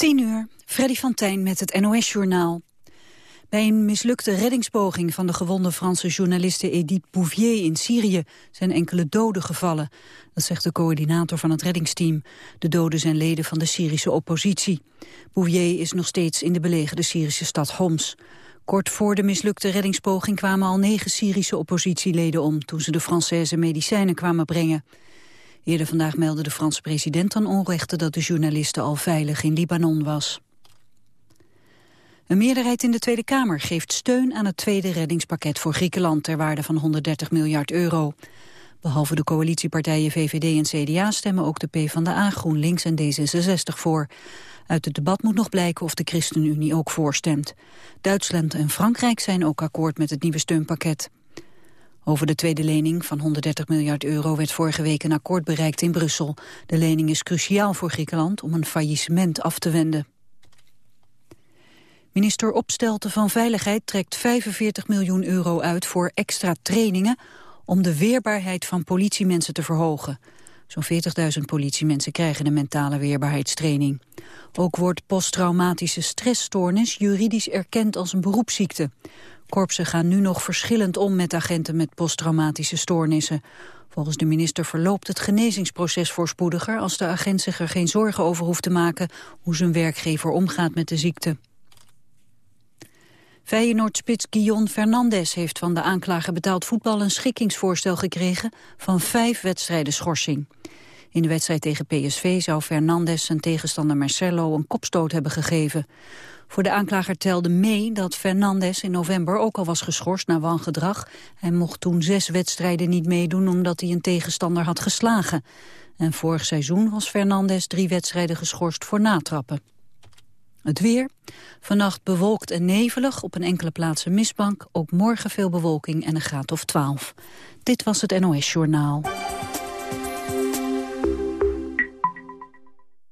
10 uur, Freddy van Tijn met het NOS-journaal. Bij een mislukte reddingspoging van de gewonde Franse journaliste Edith Bouvier in Syrië zijn enkele doden gevallen. Dat zegt de coördinator van het reddingsteam. De doden zijn leden van de Syrische oppositie. Bouvier is nog steeds in de belegerde Syrische stad Homs. Kort voor de mislukte reddingspoging kwamen al negen Syrische oppositieleden om... toen ze de Française medicijnen kwamen brengen. Eerder vandaag meldde de Franse president aan onrechte dat de journaliste al veilig in Libanon was. Een meerderheid in de Tweede Kamer geeft steun aan het tweede reddingspakket voor Griekenland ter waarde van 130 miljard euro. Behalve de coalitiepartijen VVD en CDA stemmen ook de PvdA, GroenLinks en D66 voor. Uit het debat moet nog blijken of de ChristenUnie ook voorstemt. Duitsland en Frankrijk zijn ook akkoord met het nieuwe steunpakket. Over de tweede lening van 130 miljard euro werd vorige week een akkoord bereikt in Brussel. De lening is cruciaal voor Griekenland om een faillissement af te wenden. Minister Opstelten van Veiligheid trekt 45 miljoen euro uit voor extra trainingen om de weerbaarheid van politiemensen te verhogen. Zo'n 40.000 politiemensen krijgen een mentale weerbaarheidstraining. Ook wordt posttraumatische stressstoornis juridisch erkend als een beroepsziekte. Korpsen gaan nu nog verschillend om met agenten met posttraumatische stoornissen. Volgens de minister verloopt het genezingsproces voorspoediger... als de agent zich er geen zorgen over hoeft te maken... hoe zijn werkgever omgaat met de ziekte. Feyenoord-spits Guillaume Fernandes heeft van de aanklager betaald voetbal een schikkingsvoorstel gekregen van vijf wedstrijden schorsing. In de wedstrijd tegen PSV zou Fernandes zijn tegenstander Marcelo een kopstoot hebben gegeven. Voor de aanklager telde mee dat Fernandes in november ook al was geschorst na wangedrag. Hij mocht toen zes wedstrijden niet meedoen omdat hij een tegenstander had geslagen. En vorig seizoen was Fernandes drie wedstrijden geschorst voor natrappen. Het weer. Vannacht bewolkt en nevelig, op een enkele plaats een mistbank. Ook morgen veel bewolking en een graad of 12. Dit was het NOS Journaal.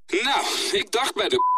Nou, ik dacht bij de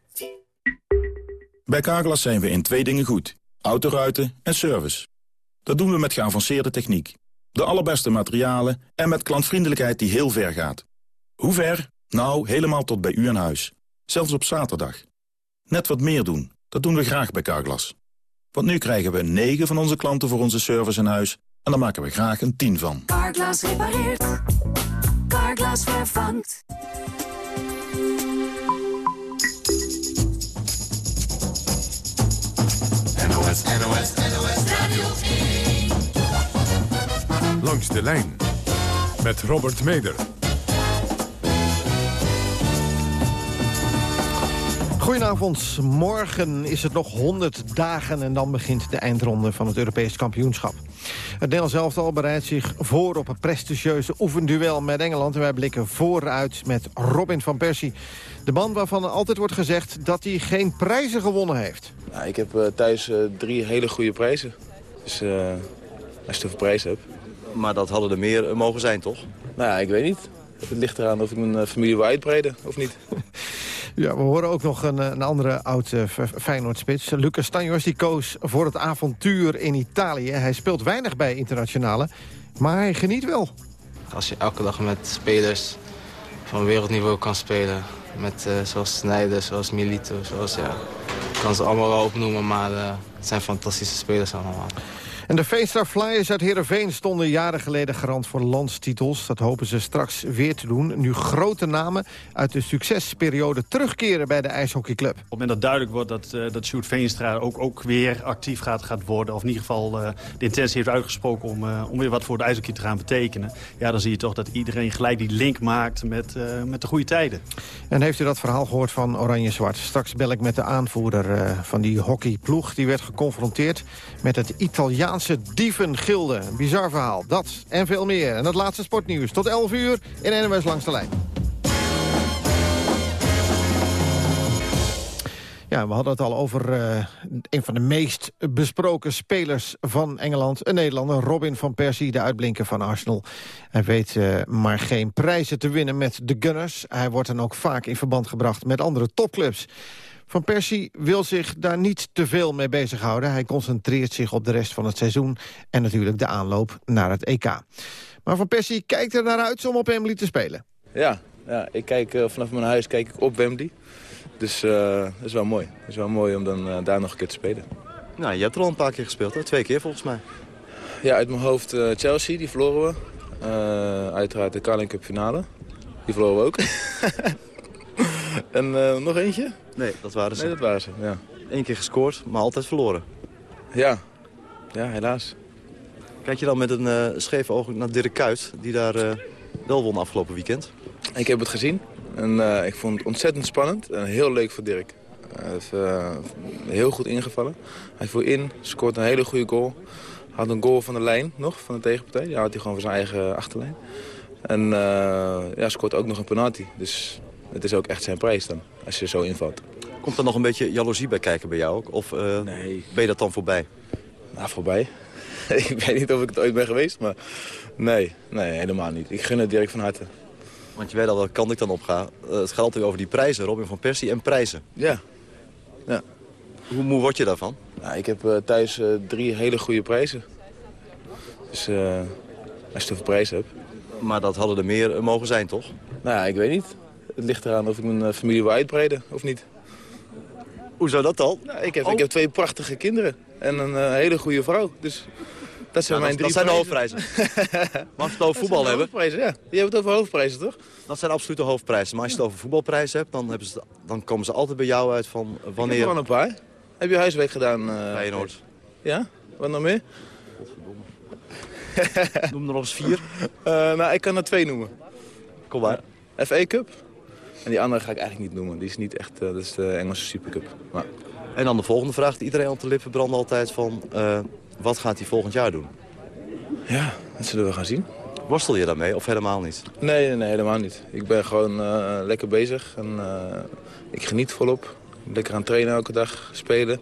Bij Carglass zijn we in twee dingen goed. Autoruiten en service. Dat doen we met geavanceerde techniek. De allerbeste materialen en met klantvriendelijkheid die heel ver gaat. Hoe ver? Nou, helemaal tot bij u aan huis. Zelfs op zaterdag. Net wat meer doen. Dat doen we graag bij Carglass. Want nu krijgen we 9 van onze klanten voor onze service in huis... en daar maken we graag een 10 van. Carglass repareert. Carglass vervangt. NOS, NOS, NOS Radio 1. Langs de lijn met Robert Meder. Goedenavond. Morgen is het nog 100 dagen en dan begint de eindronde van het Europees kampioenschap. Het Nederlands elftal bereidt zich voor op een prestigieuze oefenduel met Engeland. En wij blikken vooruit met Robin van Persie. De man waarvan altijd wordt gezegd dat hij geen prijzen gewonnen heeft. Ja, ik heb uh, thuis uh, drie hele goede prijzen. Dus uh, als je te veel prijzen hebt. Maar dat hadden er meer mogen zijn, toch? Nou ja, ik weet niet. Het ligt eraan of ik mijn familie wil uitbreiden of niet. Ja, we horen ook nog een, een andere oud uh, Feyenoord-spits. Lucas Stanjos die koos voor het avontuur in Italië. Hij speelt weinig bij internationale, maar hij geniet wel. Als je elke dag met spelers van wereldniveau kan spelen... Met, uh, zoals Snijder, zoals Milito, zoals ja... Kan ze allemaal wel opnoemen, maar uh, het zijn fantastische spelers allemaal. En de Veenstar Flyers uit Heerenveen stonden jaren geleden garant voor landstitels. Dat hopen ze straks weer te doen. Nu grote namen uit de succesperiode terugkeren bij de ijshockeyclub. Op het moment dat duidelijk wordt dat, uh, dat Sjoerd Veenstra ook, ook weer actief gaat, gaat worden... of in ieder geval uh, de intentie heeft uitgesproken om, uh, om weer wat voor de ijshockey te gaan betekenen... ja, dan zie je toch dat iedereen gelijk die link maakt met, met de goede tijden. En heeft u dat verhaal gehoord van Oranje-Zwart? Straks bel ik met de aanvoerder van die hockeyploeg. Die werd geconfronteerd met het Italiaanse Italiaanse dievengilde. Bizar verhaal. Dat en veel meer. En het laatste sportnieuws. Tot 11 uur in NMS Langs de Lijn. Ja, we hadden het al over uh, een van de meest besproken spelers van Engeland. Een Nederlander, Robin van Persie, de uitblinker van Arsenal. Hij weet uh, maar geen prijzen te winnen met de Gunners. Hij wordt dan ook vaak in verband gebracht met andere topclubs. Van Persie wil zich daar niet te veel mee bezighouden. Hij concentreert zich op de rest van het seizoen... en natuurlijk de aanloop naar het EK. Maar Van Persie kijkt er naar uit om op Wembley te spelen. Ja, ja ik kijk, uh, vanaf mijn huis kijk ik op Wembley. Dus uh, dat is wel mooi. Het is wel mooi om dan uh, daar nog een keer te spelen. Nou, je hebt er al een paar keer gespeeld, hè? Twee keer volgens mij. Ja, uit mijn hoofd Chelsea, die verloren we. uiteraard de Carling Cup finale. Die verloren we ook. en nog eentje? Nee, dat waren ze. Nee, dat waren ze, ja. Eén keer gescoord, maar altijd verloren. Ja, ja helaas. Kijk je dan met een uh, scheef oog naar Dirk Kuyt, die daar uh, wel won afgelopen weekend? Ik heb het gezien en ik vond het ontzettend spannend en heel leuk voor Dirk. Hij is heel goed ingevallen. Hij viel in, scoort een hele goede goal. Had een goal van de lijn nog, van de tegenpartij. Die had hij gewoon voor zijn eigen achterlijn. En ja, scoort ook nog een penalty. Dus het is ook echt zijn prijs dan, als je zo invalt. Komt er nog een beetje jaloezie bij kijken bij jou ook? Of nee. ben je dat dan voorbij? Nou, voorbij. ik weet niet of ik het ooit ben geweest, maar nee, nee, helemaal niet. Ik gun het Dirk van harte. Want je weet al welke kant ik dan op ga. Uh, het gaat altijd over die prijzen, Robin van Persie en prijzen. Ja. ja. Hoe moe word je daarvan? Nou, ik heb uh, thuis drie hele goede prijzen. Dus als je te veel prijzen hebt. Maar dat hadden er meer mogen zijn, toch? Nou ja, ik weet niet. Het ligt eraan of ik mijn familie wil uitbreiden of niet. Hoe zou dat dan? Nou, ik, heb, ik heb twee prachtige kinderen en een uh, hele goede vrouw. Dus dat zijn mijn dat, drie dat zijn de hoofdprijzen. Mag je het over voetbal hebben? Hoofdprijzen, ja. Je hebt het over hoofdprijzen, toch? Dat zijn absolute hoofdprijzen. Maar als je het over voetbalprijzen hebt, dan, hebben ze, dan komen ze altijd bij jou uit van wanneer... Ik heb er een paar. Heb je huiswerk gedaan? Uh, Feyenoord. Ja? Wat nog meer? Noem er nog eens vier. Uh, nou, ik kan er twee noemen. Kom maar. FA Cup. En die andere ga ik eigenlijk niet noemen. Die is niet echt, uh, dat is de Engelse Supercup. Maar... En dan de volgende vraag die iedereen op de lippen brandt altijd van... Uh, wat gaat hij volgend jaar doen? Ja, dat zullen we gaan zien. Worstel je daarmee of helemaal niet? Nee, nee, nee helemaal niet. Ik ben gewoon uh, lekker bezig en uh, ik geniet volop. Lekker aan trainen elke dag, spelen.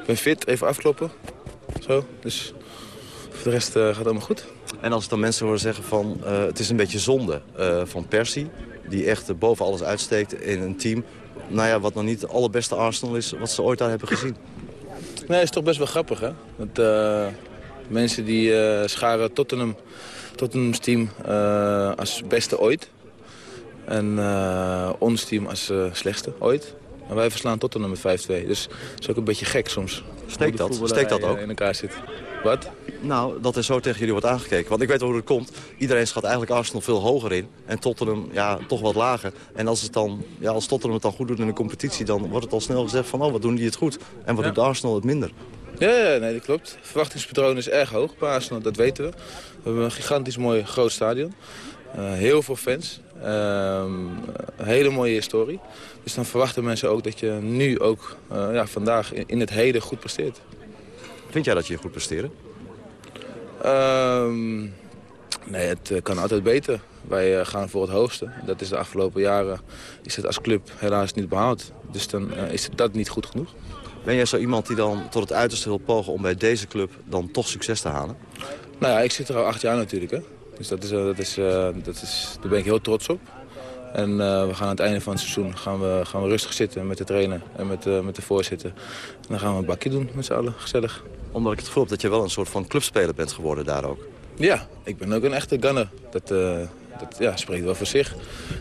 Ik ben fit, even afkloppen. Zo, dus voor de rest gaat het allemaal goed. En als dan mensen hoor zeggen van het is een beetje zonde van Persie... die echt boven alles uitsteekt in een team nou ja, wat nog niet het allerbeste Arsenal is wat ze ooit daar hebben gezien. Nee, is toch best wel grappig, hè? Dat, uh, mensen die uh, scharen Tottenham, Tottenham's team als beste ooit. En ons team als slechtste ooit. En wij verslaan Tottenham met 5-2. Dus dat is ook een beetje gek soms. Steekt dat? Steekt dat ook? In elkaar zit. Wat? Nou, dat er zo tegen jullie wordt aangekeken. Want ik weet wel hoe het komt. Iedereen schat eigenlijk Arsenal veel hoger in. En Tottenham ja, toch wat lager. En als, het dan, ja, als Tottenham het dan goed doet in de competitie... dan wordt het al snel gezegd van, oh, wat doen die het goed? En wat ja. doet Arsenal het minder? Ja, ja, nee, dat klopt. Het verwachtingspatroon is erg hoog bij Arsenal, dat weten we. We hebben een gigantisch mooi groot stadion. Uh, heel veel fans. Uh, een hele mooie historie. Dus dan verwachten mensen ook dat je nu ook uh, ja, vandaag in, het heden goed presteert. Vind jij dat je goed presteren? Um, nee, het kan altijd beter. Wij uh, gaan voor het hoogste. Dat is de afgelopen jaren is het als club helaas niet behaald. Dus dan uh, is dat niet goed genoeg. Ben jij zo iemand die dan tot het uiterste wil pogen om bij deze club dan toch succes te halen? Nou ja, ik zit er al acht jaar natuurlijk. Hè. Dus dat is, uh, dat is, dat is, daar ben ik heel trots op. En we gaan aan het einde van het seizoen gaan we, gaan we rustig zitten met de trainer en met, met de voorzitter. En dan gaan we een bakje doen met z'n allen, gezellig omdat ik het gevoel heb dat je wel een soort van clubspeler bent geworden daar ook. Ja, ik ben ook een echte gunner. Dat, uh, dat ja, spreekt wel voor zich.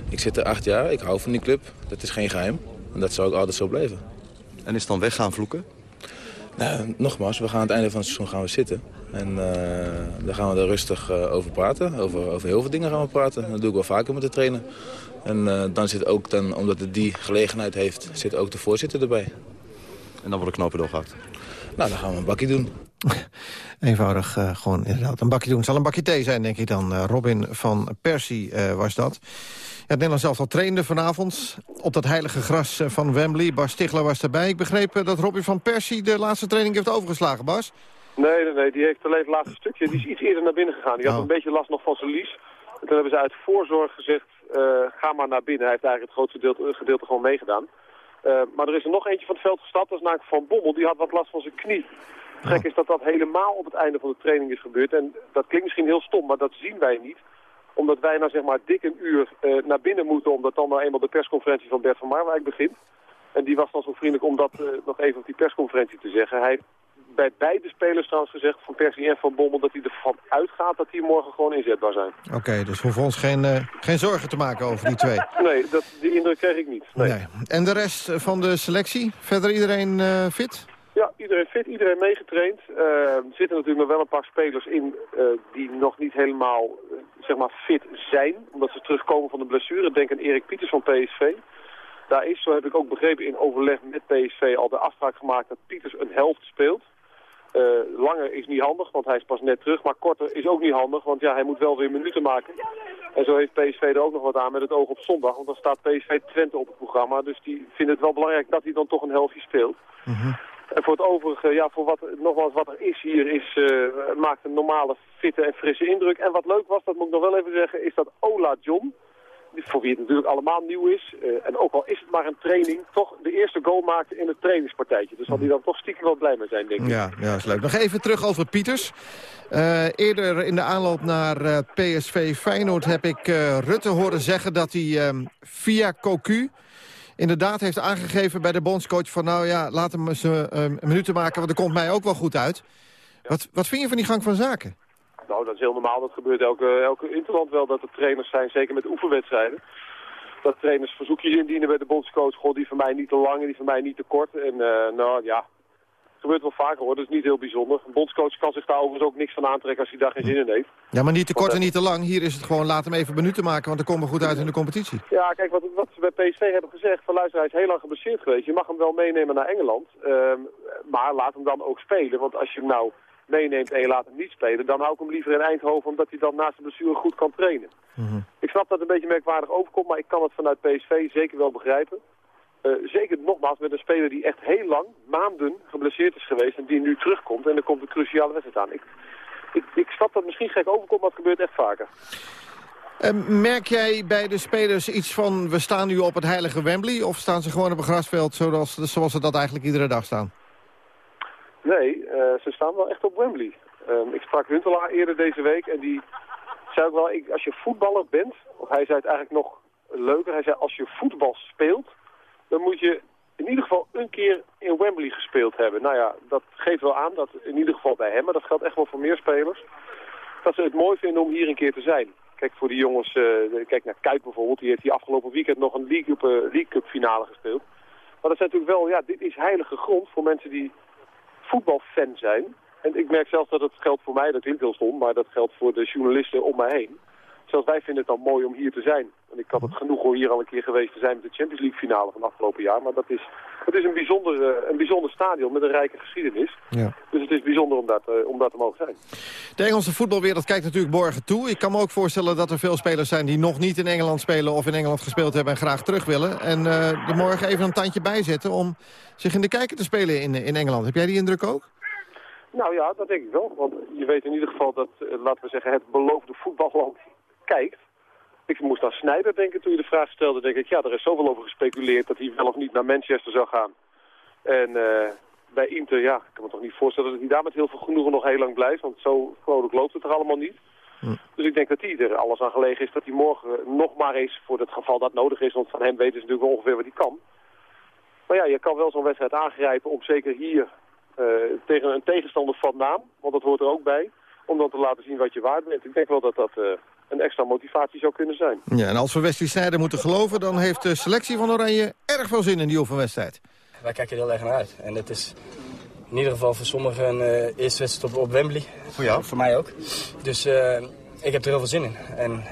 Ik zit er acht jaar, ik hou van die club. Dat is geen geheim. En dat zal ook altijd zo blijven. En is het dan weggaan vloeken? Nou, nogmaals, we gaan aan het einde van het seizoen gaan we zitten. En uh, daar gaan we er rustig uh, over praten. Over, over heel veel dingen gaan we praten. Dat doe ik wel vaker met de trainer. En dan zit ook, dan, omdat het die gelegenheid heeft, zit ook de voorzitter erbij. En dan worden knopen doorgehakt? Nou, dan gaan we een bakje doen. Eenvoudig uh, gewoon inderdaad een bakje doen. Het zal een bakje thee zijn, denk ik dan. Robin van Persie uh, was dat. Ja, het Nederlands zelf al trainde vanavond op dat heilige gras van Wembley. Bas Stigler was erbij. Ik begreep dat Robin van Persie de laatste training heeft overgeslagen, Bas. Nee, nee, nee. Die heeft alleen het laatste stukje. Die is iets eerder naar binnen gegaan. Die had oh. een beetje last nog van zijn lies. En toen hebben ze uit voorzorg gezegd, ga maar naar binnen. Hij heeft eigenlijk het grootste gedeelte, gedeelte gewoon meegedaan. Eh, maar er is er nog eentje van het veld gestapt, dat is namelijk Van Bommel. Die had wat last van zijn knie. Gek is dat dat helemaal op het einde van de training is gebeurd. En dat klinkt misschien heel stom, maar dat zien wij niet. Omdat wij nou zeg maar dik een uur uh, naar binnen moeten, omdat dan nou eenmaal de persconferentie van Bert van Marwijk begint. En die was dan zo vriendelijk om dat uh, nog even op die persconferentie te zeggen. Hij bij beide spelers trouwens gezegd, van Persie en Van Bommel, dat hij ervan uitgaat dat die morgen gewoon inzetbaar zijn. Oké, okay, dus hoeven ons geen, uh, geen zorgen te maken over die twee. nee, dat, die indruk kreeg ik niet. Nee. nee. En de rest van de selectie? Verder iedereen uh, fit? Ja, iedereen fit, iedereen meegetraind. Uh, er zitten natuurlijk nog wel een paar spelers in die nog niet helemaal zeg maar fit zijn. Omdat ze terugkomen van de blessure. Denk aan Erik Pieters van PSV. Daar is, zo heb ik ook begrepen, in overleg met PSV al de afspraak gemaakt dat Pieters een helft speelt. Uh, langer is niet handig, want hij is pas net terug. Maar korter is ook niet handig, want ja, hij moet wel weer minuten maken. En zo heeft PSV er ook nog wat aan met het oog op zondag. Want dan staat PSV Twente op het programma. Dus die vinden het wel belangrijk dat hij dan toch een helftje speelt. Mm -hmm. En voor het overige, ja, voor wat, nogmaals wat er is hier, is, uh, maakt een normale, fitte en frisse indruk. En wat leuk was, dat moet ik nog wel even zeggen, is dat Ola John voor wie het natuurlijk allemaal nieuw is. Uh, en ook al is het maar een training, toch de eerste goal maakte in het trainingspartijtje. Dus zal hij dan toch stiekem wel blij mee zijn, denk ik. Ja, ja, is leuk. Nog even terug over Pieters. Uh, eerder in de aanloop naar uh, PSV Feyenoord heb ik Rutte horen zeggen dat hij via Cocu inderdaad heeft aangegeven bij de bondscoach van nou ja, laat hem eens minuten maken, want dat komt mij ook wel goed uit. Wat, wat vind je van die gang van zaken? Nou, dat is heel normaal. Dat gebeurt elke, elke interland wel, dat er trainers zijn, zeker met oefenwedstrijden. Dat trainers verzoekjes indienen bij de bondscoach. Goh, die van mij niet te lang en die van mij niet te kort. En uh, nou ja, het gebeurt wel vaker hoor, dat is niet heel bijzonder. Een bondscoach kan zich daar overigens ook niks van aantrekken als hij daar geen zin in heeft. Ja, maar niet te kort en niet te lang. Hier is het gewoon, laat hem even minuten maken, want dan komen we goed uit in de competitie. Ja, kijk, wat, wat ze bij PSV hebben gezegd, van luister, hij is heel lang geblesseerd geweest. Je mag hem wel meenemen naar Engeland, um, maar laat hem dan ook spelen. Want als je hem nou meeneemt en je laat hem niet spelen, dan hou ik hem liever in Eindhoven omdat hij dan naast de blessure goed kan trainen. Mm -hmm. Ik snap dat het een beetje merkwaardig overkomt, maar ik kan het vanuit PSV zeker wel begrijpen. Uh, zeker nogmaals met een speler die echt heel lang, maanden geblesseerd is geweest en die nu terugkomt en er komt een cruciale wedstrijd aan. Ik, ik, ik snap dat misschien gek overkomt, maar het gebeurt echt vaker. Uh, merk jij bij de spelers iets van, we staan nu op het heilige Wembley... of staan ze gewoon op een grasveld zoals, zoals ze dat eigenlijk iedere dag staan? Nee, uh, ze staan wel echt op Wembley. Um, ik sprak Huntelaar eerder deze week en die zei ook wel, ik, als je voetballer bent, of hij zei het eigenlijk nog leuker, hij zei als je voetbal speelt, dan moet je in ieder geval een keer in Wembley gespeeld hebben. Nou ja, dat geeft wel aan, dat in ieder geval bij hem, maar dat geldt echt wel voor meer spelers, dat ze het mooi vinden om hier een keer te zijn. Kijk, voor die jongens, uh, kijk naar Kuip bijvoorbeeld, die heeft die afgelopen weekend nog een League Cup, uh, League Cup finale gespeeld. Maar dat is natuurlijk wel, ja, dit is heilige grond voor mensen die voetbalfan zijn. En ik merk zelfs dat het geldt voor mij, dat klinkt heel stom, maar dat geldt voor de journalisten om mij heen. Zelfs wij vinden het dan mooi om hier te zijn. En ik had het genoeg om hier al een keer geweest te zijn met de Champions League finale van afgelopen jaar. Maar dat is, is een, bijzonder, een bijzonder stadion met een rijke geschiedenis. Ja. Dus het is bijzonder om dat, uh, om dat te mogen zijn. De Engelse voetbalwereld kijkt natuurlijk morgen toe. Ik kan me ook voorstellen dat er veel spelers zijn die nog niet in Engeland spelen... of in Engeland gespeeld hebben en graag terug willen. En uh, er morgen even een tandje bijzetten om zich in de kijker te spelen in, in Engeland. Heb jij die indruk ook? Nou ja, dat denk ik wel. Want je weet in ieder geval dat, uh, laten we zeggen, het beloofde voetballand kijkt. Ik moest aan Snijder denken toen je de vraag stelde. denk ik, ja, er is zoveel over gespeculeerd dat hij wel of niet naar Manchester zou gaan. En uh, bij Inter, ja, ik kan me toch niet voorstellen dat hij daar met heel veel genoegen nog heel lang blijft. Want zo vrolijk loopt het er allemaal niet. Hm. Dus ik denk dat hij er alles aan gelegen is dat hij morgen nog maar eens, voor het geval dat nodig is, want van hem weten ze natuurlijk wel ongeveer wat hij kan. Maar ja, je kan wel zo'n wedstrijd aangrijpen om zeker hier uh, tegen een tegenstander van naam, want dat hoort er ook bij, om dan te laten zien wat je waard bent. Ik denk wel dat dat uh, een extra motivatie zou kunnen zijn. Ja, en als we Wesley Sneijder moeten geloven... dan heeft de selectie van Oranje erg veel zin in die oefenwedstrijd. Wij kijken er heel erg naar uit. En het is in ieder geval voor sommigen een uh, eerste wedstrijd op, op, Wembley. Voor jou? Voor mij ook. Dus uh, ik heb er heel veel zin in. En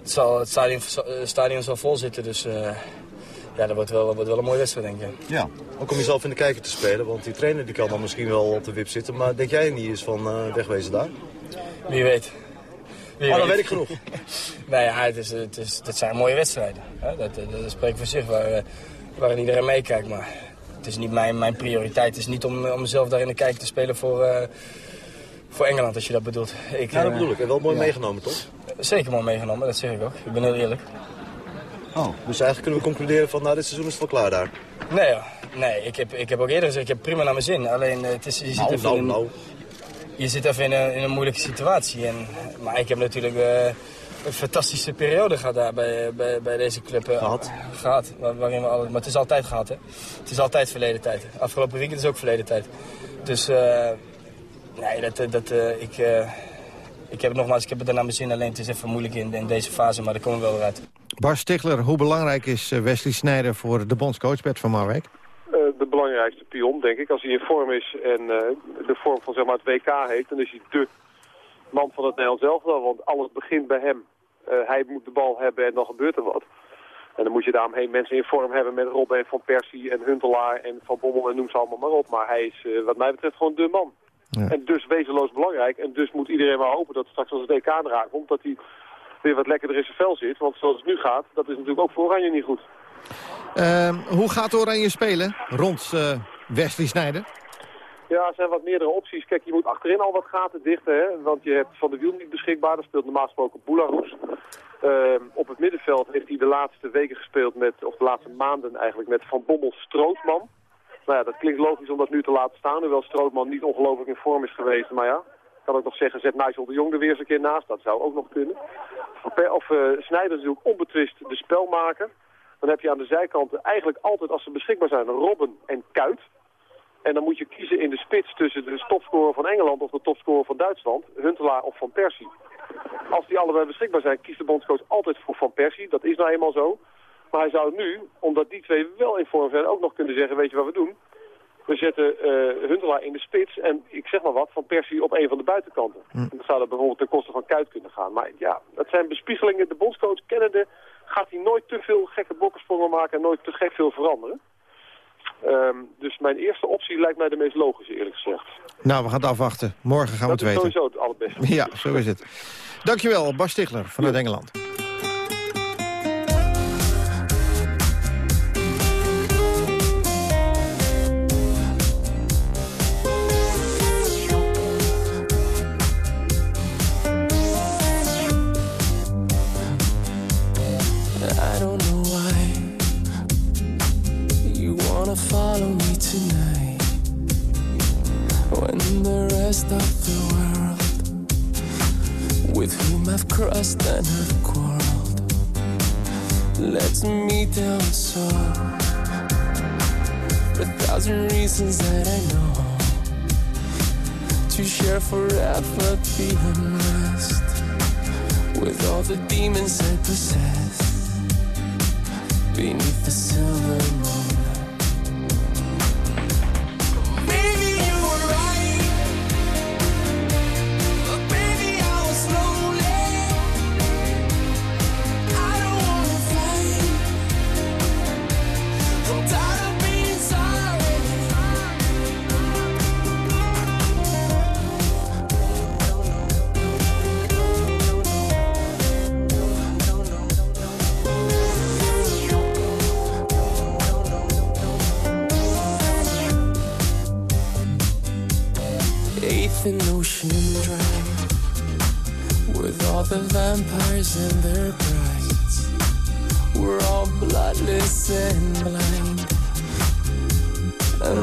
het, zal, het stadion, stadion zal vol zitten, dus... Uh, ja, dat wordt wel, dat wordt wel een mooie wedstrijd, denk ik. Ja, ook om jezelf in de kijker te spelen. Want die trainer die kan dan misschien wel op de wip zitten. Maar denk jij niet eens van wegwezen daar? Wie weet. Maar oh, dan weet ik genoeg. nee, ja, het, is, het, is, het zijn mooie wedstrijden. Hè? Dat, dat, dat spreekt voor zich waar, waar iedereen meekijkt. Maar het is niet mijn, mijn prioriteit. Het is niet om, om mezelf daar in de kijker te spelen voor, uh, voor Engeland, als je dat bedoelt. Ik, ja, dat bedoel ik. En wel mooi ja. meegenomen, toch? Zeker mooi meegenomen, dat zeg ik ook. Ik ben heel eerlijk. Oh. Dus eigenlijk kunnen we concluderen van, nou, dit seizoen is het wel klaar daar. Nee, ja. nee ik, heb, ik heb ook eerder gezegd, ik heb prima naar mijn zin. Alleen, het is, je zit Nou, even nou, in, nou. Je zit even in een, in een moeilijke situatie. En, maar ik heb natuurlijk eh, een fantastische periode gehad daar bij, bij, bij deze club. eh, Gehad. Gehad, waar- waarin we alle, maar het is altijd gehad, hè. Het is altijd verleden tijd. Afgelopen weekend is ook verleden tijd. Dus, eh, nee, dat, eh, dat, eh, ik, eh, ik heb het nogmaals, ik heb het er naar mijn zin. Alleen het is even moeilijk in, in deze fase, maar daar komen we wel weer uit. Bas Stigler, hoe belangrijk is eh, Wesley Sneijder voor de bondscoach Bert van Marwijk? Eh, de belangrijkste pion, denk ik. Als hij in vorm is en eh, de vorm van zeg maar, het WK heeft, dan is hij de man van het Nederlands elftal. Want alles begint bij hem. Eh, hij moet de bal hebben en dan gebeurt er wat. En dan moet je daaromheen mensen in vorm hebben met Robben en Van Persie en Huntelaar en Van Bommel en noem ze allemaal maar op. Maar hij is wat mij betreft gewoon de man. Ja. En dus wezenloos belangrijk. En dus moet iedereen maar hopen dat straks als het WK eraan komt, dat hij weer wat lekkerder in zijn vel zit. Want zoals het nu gaat, dat is natuurlijk ook voor Oranje niet goed. Ehm, hoe gaat Oranje spelen rond eh, Wesley Sneijder? Ja, er zijn wat meerdere opties. Kijk, je moet achterin al wat gaten dichten, hè? want je hebt Van de Wiel niet beschikbaar. Dat speelt normaal gesproken Boularoes. Ehm, op het middenveld heeft hij de laatste weken gespeeld met, of de laatste maanden eigenlijk, met Van Bommel Strootman. Nou ja, dat klinkt logisch om dat nu te laten staan, hoewel Strootman niet ongelooflijk in vorm is geweest. Maar ja, ik kan ook nog zeggen, zet Nigel de Jong er weer eens een keer naast. Dat zou ook nog kunnen. Of, of eh, Sneijder is natuurlijk onbetwist de spelmaker. Dan heb je aan de zijkanten eigenlijk altijd, als ze beschikbaar zijn, Robben en Kuit. En dan moet je kiezen in de spits tussen de topscorer van Engeland of de topscorer van Duitsland, Huntelaar of Van Persie. Als die allebei beschikbaar zijn, kiest de bondscoach altijd voor Van Persie. Dat is nou eenmaal zo. Maar hij zou nu, omdat die twee wel in vorm zijn, ook nog kunnen zeggen, weet je wat we doen? We zetten eh Huntelaar in de spits en ik zeg maar wat, Van Persie op een van de buitenkanten. En dan zou dat bijvoorbeeld ten koste van Kuit kunnen gaan. Maar ja, dat zijn bespiegelingen. De bondscoach kennende gaat hij nooit te veel gekke bokkensprongen maken en nooit te gek veel veranderen. Ehm, dus mijn eerste optie lijkt mij de meest logische, eerlijk gezegd. Nou, we gaan het afwachten. Morgen gaan we dat het is weten. sowieso het allerbeste. Ja, zo is het. Dankjewel, Bas Stigler vanuit Engeland.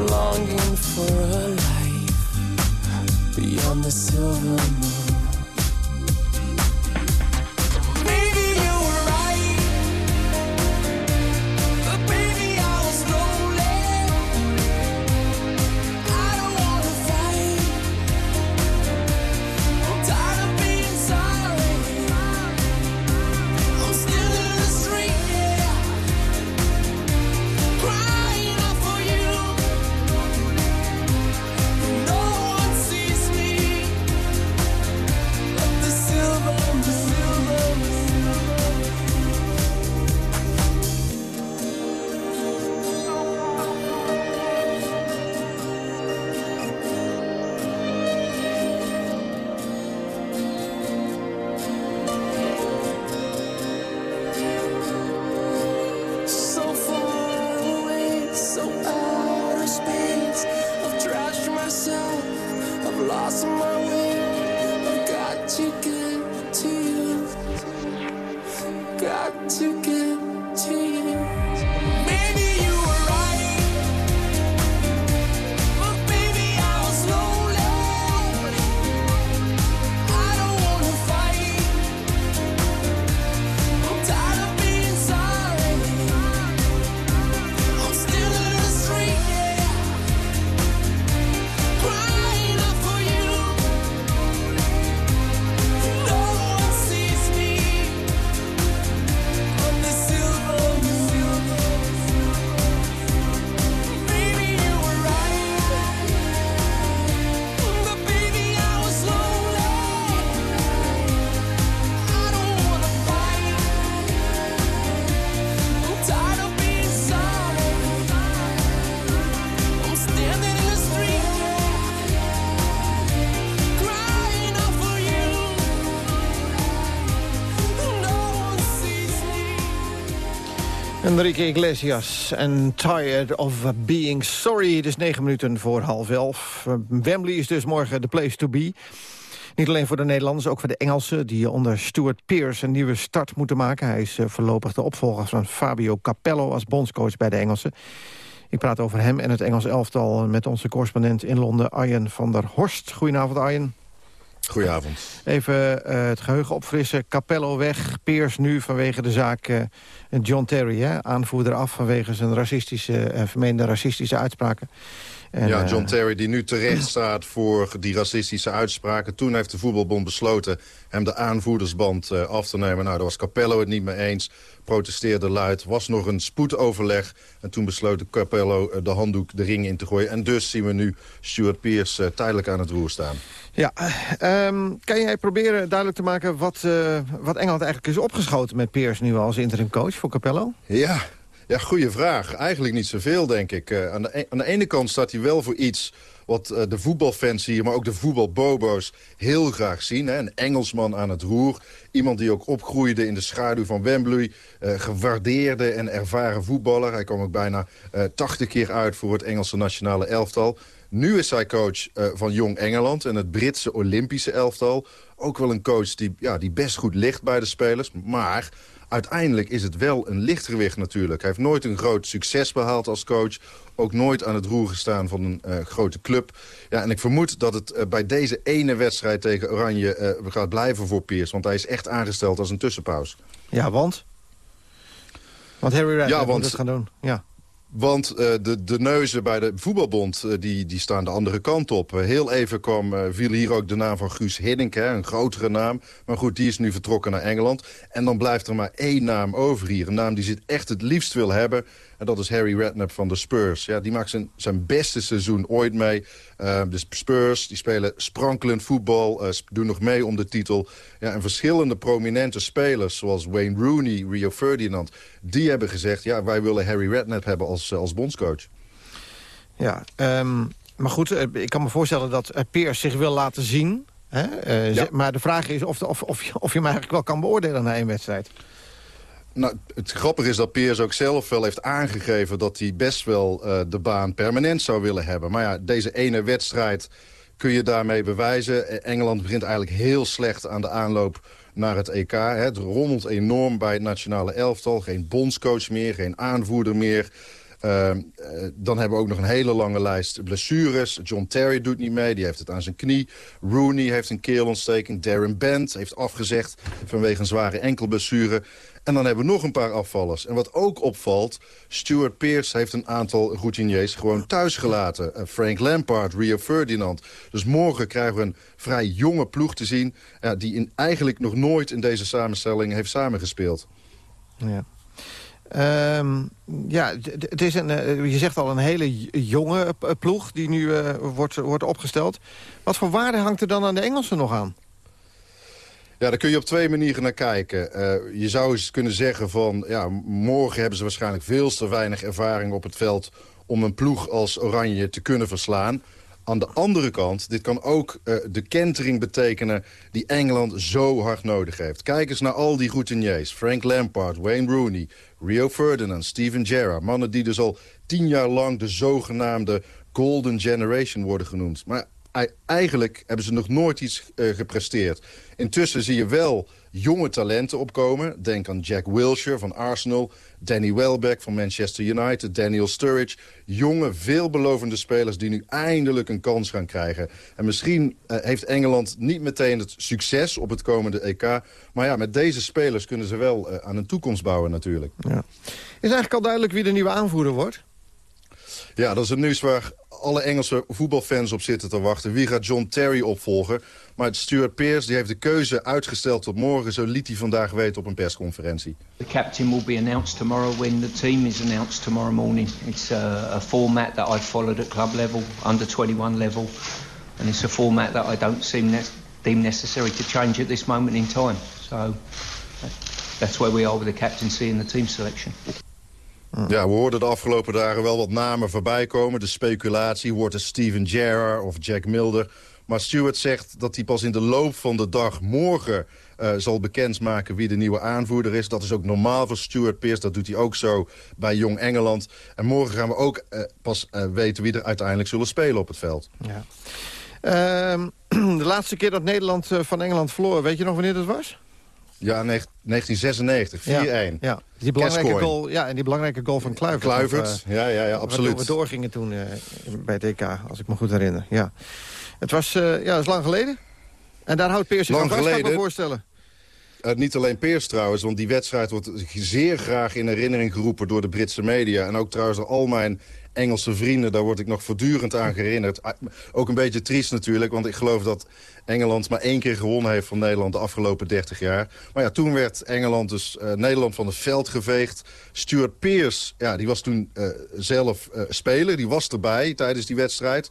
Longing for a life beyond the silver moon. Enrique Iglesias en Tired of Being Sorry. Het is negen minuten voor half elf. Wembley is dus morgen de place to be. Niet alleen voor de Nederlanders, ook voor de Engelsen... die onder Stuart Pearce een nieuwe start moeten maken. Hij is uh, voorlopig de opvolger van Fabio Capello als bondscoach bij de Engelsen. Ik praat over hem en het Engels elftal met onze correspondent in Londen... Arjen van der Horst. Goedenavond, Arjen. Goedenavond. Even uh, het geheugen opfrissen. Capello weg, Peers nu vanwege de zaak uh, John Terry. Hè? Aanvoerder af vanwege zijn racistische, uh, vermeende racistische uitspraken. En, ja, John Terry die nu terecht staat voor die racistische uitspraken. Toen heeft de voetbalbond besloten hem de aanvoerdersband uh, af te nemen. Nou, daar was Capello het niet mee eens. Protesteerde luid. Was nog een spoedoverleg. En toen besloot Capello uh, de handdoek de ring in te gooien. En dus zien we nu Stuart Pearce tijdelijk aan het roer staan. Ja, um, kan jij proberen duidelijk te maken wat, wat Engeland eigenlijk is opgeschoten met Pearce nu als interim coach voor Capello? Ja, ja, goede vraag. Eigenlijk niet zoveel, denk ik. Uh, aan, de e aan, de ene kant staat hij wel voor iets wat uh, de voetbalfans hier, maar ook de voetbalbobo's heel graag zien. Hè? Een Engelsman aan het roer. Iemand die ook opgroeide in de schaduw van Wembley. Uh, gewaardeerde en ervaren voetballer. Hij kwam ook bijna 80 keer uit voor het Engelse nationale elftal. Nu is hij coach van Jong Engeland en het Britse Olympische elftal. Ook wel een coach die, ja, die best goed ligt bij de spelers. Maar uiteindelijk is het wel een lichtgewicht natuurlijk. Hij heeft nooit een groot succes behaald als coach. Ook nooit aan het roer gestaan van een uh, grote club. Ja, en ik vermoed dat het uh, bij deze ene wedstrijd tegen Oranje uh, gaat blijven voor Piers. Want hij is echt aangesteld als een tussenpaus. Ja, want? Want Harry Redknapp ja, want, moet het gaan doen. Ja. Want uh, de, de neuzen bij de voetbalbond uh, die, die staan de andere kant op. Uh, heel even kwam, viel hier ook de naam van Guus Hiddink, hè, een grotere naam. Maar goed, die is nu vertrokken naar Engeland. En dan blijft er maar één naam over hier. Een naam die ze echt het liefst wil hebben. En dat is Harry Redknapp van de Spurs. Ja, die maakt zijn, zijn beste seizoen ooit mee. Uh, de Spurs die spelen sprankelend voetbal, uh, doen nog mee om de titel. Ja, en verschillende prominente spelers, zoals Wayne Rooney, Rio Ferdinand... die hebben gezegd, ja, wij willen Harry Redknapp hebben als, uh, als bondscoach. Ja, um, maar goed, ik kan me voorstellen dat Peers zich wil laten zien... Hè? Ja. Maar de vraag is of, of, of, je, of je hem eigenlijk wel kan beoordelen na één wedstrijd. Nou, het grappige is dat Peers ook zelf wel heeft aangegeven... dat hij best wel uh, de baan permanent zou willen hebben. Maar ja, deze ene wedstrijd kun je daarmee bewijzen. Engeland begint eigenlijk heel slecht aan de aanloop naar het EK. Het rommelt enorm bij het nationale elftal. Geen bondscoach meer, geen aanvoerder meer. Uh, dan hebben we ook nog een hele lange lijst blessures. John Terry doet niet mee, die heeft het aan zijn knie. Rooney heeft een keelontsteking. Darren Bent heeft afgezegd vanwege een zware enkelblessure. En dan hebben we nog een paar afvallers. En wat ook opvalt, Stuart Pearce heeft een aantal routiniers gewoon thuis gelaten. Uh, Frank Lampard, Rio Ferdinand. Dus morgen krijgen we een vrij jonge ploeg te zien... Uh, die in, eigenlijk nog nooit in deze samenstelling heeft samengespeeld. Ja. Um, ja, het is een, uh, je zegt al een hele jonge ploeg die nu uh, wordt, wordt opgesteld. Wat voor waarde hangt er dan aan de Engelsen nog aan? Ja, daar kun je op twee manieren naar kijken. Je zou eens kunnen zeggen van... ja, morgen hebben ze waarschijnlijk veel te weinig ervaring op het veld... om een ploeg als Oranje te kunnen verslaan. Aan de andere kant, dit kan ook uh, de kentering betekenen... die Engeland zo hard nodig heeft. Kijk eens naar al die routiniers. Frank Lampard, Wayne Rooney, Rio Ferdinand, Steven Gerrard. Mannen die dus al tien jaar lang de zogenaamde Golden Generation worden genoemd. Maar eigenlijk hebben ze nog nooit iets uh, gepresteerd. Intussen zie je wel jonge talenten opkomen. Denk aan Jack Wilshere van Arsenal, Danny Welbeck van Manchester United, Daniel Sturridge. Jonge, veelbelovende spelers die nu eindelijk een kans gaan krijgen. En misschien uh, heeft Engeland niet meteen het succes op het komende EK. Maar ja, met deze spelers kunnen ze wel uh, aan een toekomst bouwen natuurlijk. Ja. Is eigenlijk al duidelijk wie de nieuwe aanvoerder wordt? Ja, dat is het nieuws waar alle Engelse voetbalfans op zitten te wachten. Wie gaat John Terry opvolgen? Maar Stuart Pearce die heeft de keuze uitgesteld tot morgen. Zo liet hij vandaag weten op een persconferentie. The captain will be announced tomorrow when the team is announced tomorrow morning. It's a, a format that I've followed at club level, under 21 level. And it's a format that I don't seem ne deem necessary to change at this moment in time. So that's where we are with the captaincy and the team selection. Ja, we hoorden de afgelopen dagen wel wat namen voorbij komen. De speculatie, wordt het Steven Gerrard of Jack Milder... Maar Stewart zegt dat hij pas in de loop van de dag morgen uh, zal bekendmaken wie de nieuwe aanvoerder is. Dat is ook normaal voor Stuart Pearce. Dat doet hij ook zo bij Jong Engeland. En morgen gaan we ook uh, pas uh, weten wie er uiteindelijk zullen spelen op het veld. Ja. Ehm, de laatste keer dat Nederland van Engeland verloor, weet je nog wanneer dat was? Ja, 1996, 4-1. Ja, ja. Die belangrijke goal, ja, en die belangrijke goal van Kluivert. Kluivert, uh, ja, ja, ja, absoluut. we doorgingen toen uh, bij het EK, als ik me goed herinner. Ja. Het was, uh, ja, dat is lang geleden. En daar houdt Peers zich aan vast, kan ik me voorstellen. Uh, niet alleen Peers trouwens, want die wedstrijd wordt zeer graag in herinnering geroepen door de Britse media. En ook trouwens al mijn Engelse vrienden, daar word ik nog voortdurend aan herinnerd. Ah, ook een beetje triest natuurlijk, want ik geloof dat Engeland maar één keer gewonnen heeft van Nederland de afgelopen 30 jaar. Maar ja, toen werd Engeland dus uh, Nederland van het veld geveegd. Stuart Pearce, ja, die was toen uh, zelf speler, die was erbij tijdens die wedstrijd.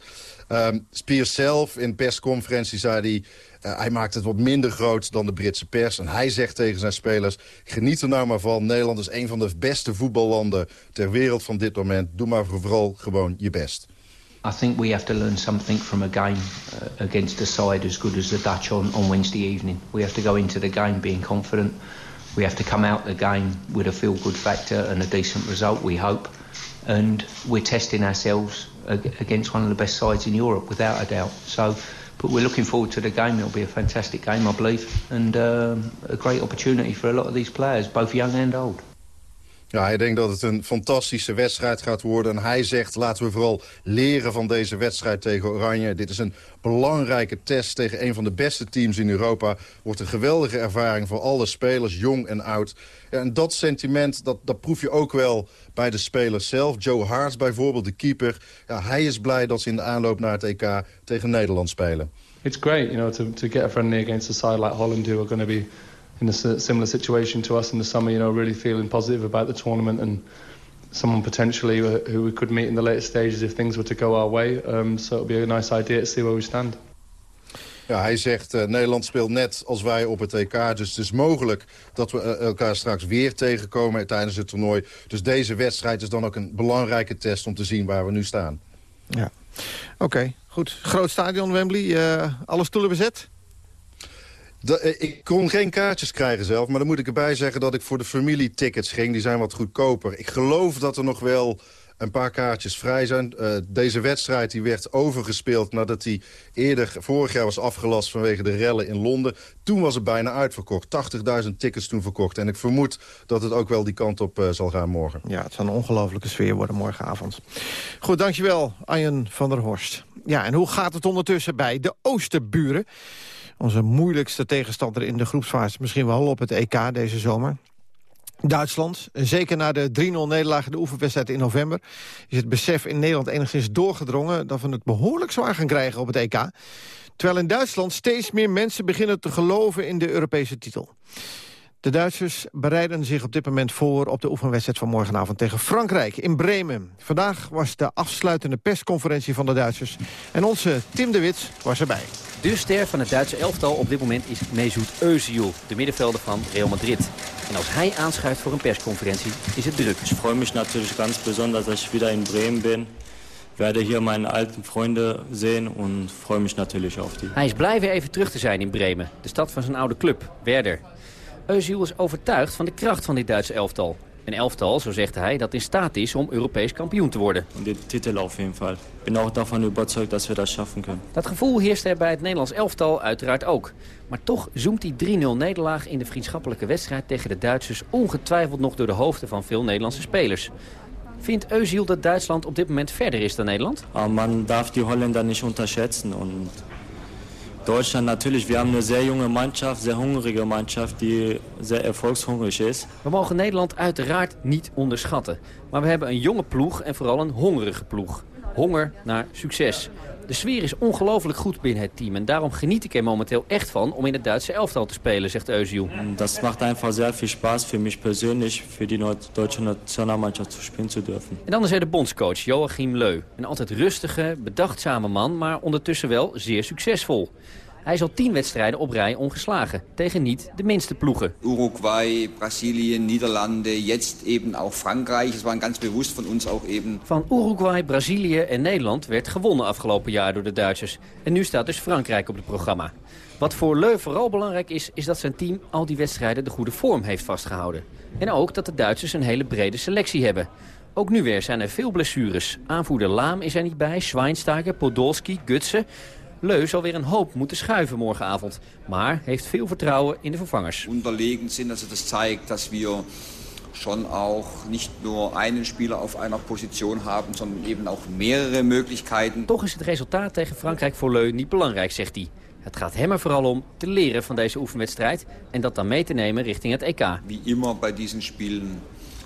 Um, Spears zelf in persconferentie zei hij... Uh, hij maakt het wat minder groot dan de Britse pers. En hij zegt tegen zijn spelers... geniet er nou maar van. Nederland is een van de beste voetballanden ter wereld van dit moment. Doe maar vooral gewoon je best. I think we have to learn something from a game uh, against a side as good as the Dutch on, on Wednesday evening. We have to go into the game being confident. We have to come out the game with a feel-good factor and a decent result, we hope. And we're testing ourselves against one of the best sides in Europe, without a doubt. So, but we're looking forward to the game. It'll be a fantastic game, I believe, and um, a great opportunity for a lot of these players, both young and old. Ja, hij denkt dat het een fantastische wedstrijd gaat worden. En hij zegt, laten we vooral leren van deze wedstrijd tegen Oranje. Dit is een belangrijke test tegen een van de beste teams in Europa. Wordt een geweldige ervaring voor alle spelers, jong en oud. En dat sentiment, dat, dat proef je ook wel bij de spelers zelf. Joe Hart bijvoorbeeld, de keeper. Ja, hij is blij dat ze in de aanloop naar het EK tegen Nederland spelen. It's great, you know, to, to get a friendly against a side like Holland who are going to be in a similar situation to us in the summer, you know, really feeling positive about the tournament and someone potentially who we could meet in the later stages if things were to go our way. Um, so it'll be a nice idea to see where we stand. Ja, hij zegt, uh, Nederland speelt net als wij op het EK. Dus het is mogelijk dat we uh, elkaar straks weer tegenkomen tijdens het toernooi. Dus deze wedstrijd is dan ook een belangrijke test om te zien waar we nu staan. Ja, oké, okay, goed. Groot stadion Wembley, uh, alle stoelen bezet? Ik kon geen kaartjes krijgen zelf, maar dan moet ik erbij zeggen dat ik voor de familietickets ging. Die zijn wat goedkoper. Ik geloof dat er nog wel een paar kaartjes vrij zijn. Uh, deze wedstrijd die werd overgespeeld nadat hij eerder vorig jaar was afgelast vanwege de rellen in Londen. Toen was het bijna uitverkocht. 80.000 tickets toen verkocht. En ik vermoed dat het ook wel die kant op uh, zal gaan morgen. Ja, het zal een ongelofelijke sfeer worden morgenavond. Goed, dankjewel Arjen van der Horst. Ja, en hoe gaat het ondertussen bij de Oosterburen? Onze moeilijkste tegenstander in de groepsfase. Misschien wel op het EK deze zomer. Duitsland, zeker na de 3-0-nederlaag in de oefenwedstrijd in november... is het besef in Nederland enigszins doorgedrongen... dat we het behoorlijk zwaar gaan krijgen op het EK. Terwijl in Duitsland steeds meer mensen beginnen te geloven in de Europese titel. De Duitsers bereiden zich op dit moment voor op de oefenwedstrijd van morgenavond tegen Frankrijk in Bremen. Vandaag was de afsluitende persconferentie van de Duitsers en onze Tim de Wit was erbij. De ster van het Duitse elftal op dit moment is Mesut Özil, de middenvelder van Real Madrid. En als hij aanschuift voor een persconferentie is het druk. Ik freue mich natürlich ganz besonders dat ik wieder in Bremen ben. werde hier mijn alten Freunde sehen und freue mich natürlich auf die. Hij is blij weer even terug te zijn in Bremen, de stad van zijn oude club, Werder. Özil is overtuigd van de kracht van dit Duitse elftal. Een elftal, zo zegt hij, dat in staat is om Europees kampioen te worden. De titel op jeden. Ik ben ook daarvan overtuigd dat we dat schaffen kunnen. Dat gevoel heerst er bij het Nederlands elftal uiteraard ook. Maar toch zoomt die 3-0 nederlaag in de vriendschappelijke wedstrijd tegen de Duitsers ongetwijfeld nog door de hoofden van veel Nederlandse spelers. Vindt Özil dat Duitsland op dit moment verder is dan Nederland? Ah, man darf die Holländer niet unterschätzen. Deutschland natürlich, wir haben eine sehr junge Mannschaft, sehr hungrige Mannschaft, die sehr erfolgshungrig is. We mogen Nederland uiteraard niet onderschatten. Maar we hebben een jonge ploeg en vooral een hongerige ploeg. Honger naar succes. De sfeer is ongelooflijk goed binnen het team. En daarom geniet ik er momenteel echt van om in het Duitse elftal te spelen, zegt Özil. Dat maakt einfach sehr viel Spaß für mich persönlich, für die deutsche Nationalmannschaft zu spielen zu dürfen. En dan is er de bondscoach Joachim Leu. Een altijd rustige, bedachtzame man, maar ondertussen wel zeer succesvol. Hij is al tien wedstrijden op rij ongeslagen. Tegen niet de minste ploegen. Uruguay, Brasilien, Niederlande, jetzt eben auch Frankreich. Es war ganz bewusst von uns auch eben. Van Uruguay, Brazilië en Nederland werd gewonnen afgelopen jaar door de Duitsers. En nu staat dus Frankrijk op het programma. Wat voor Leu vooral belangrijk is, is dat zijn team al die wedstrijden de goede vorm heeft vastgehouden. En ook dat de Duitsers een hele brede selectie hebben. Ook nu weer zijn er veel blessures. Aanvoerder Laam is er niet bij, Schweinsteiger, Podolski, Gutsen. Leu zal weer een hoop moeten schuiven morgenavond. Maar heeft veel vertrouwen in de vervangers. Unterlegen sind, also das zeigt, dass wir schon auch nicht nur einen Spieler auf einer Position haben, sondern eben auch mehrere Möglichkeiten. Toch is het resultaat tegen Frankrijk voor Leu niet belangrijk, zegt hij. Het gaat hem er vooral om te leren van deze oefenwedstrijd... en dat dan mee te nemen richting het EK. Wie immer bei diesen Spielen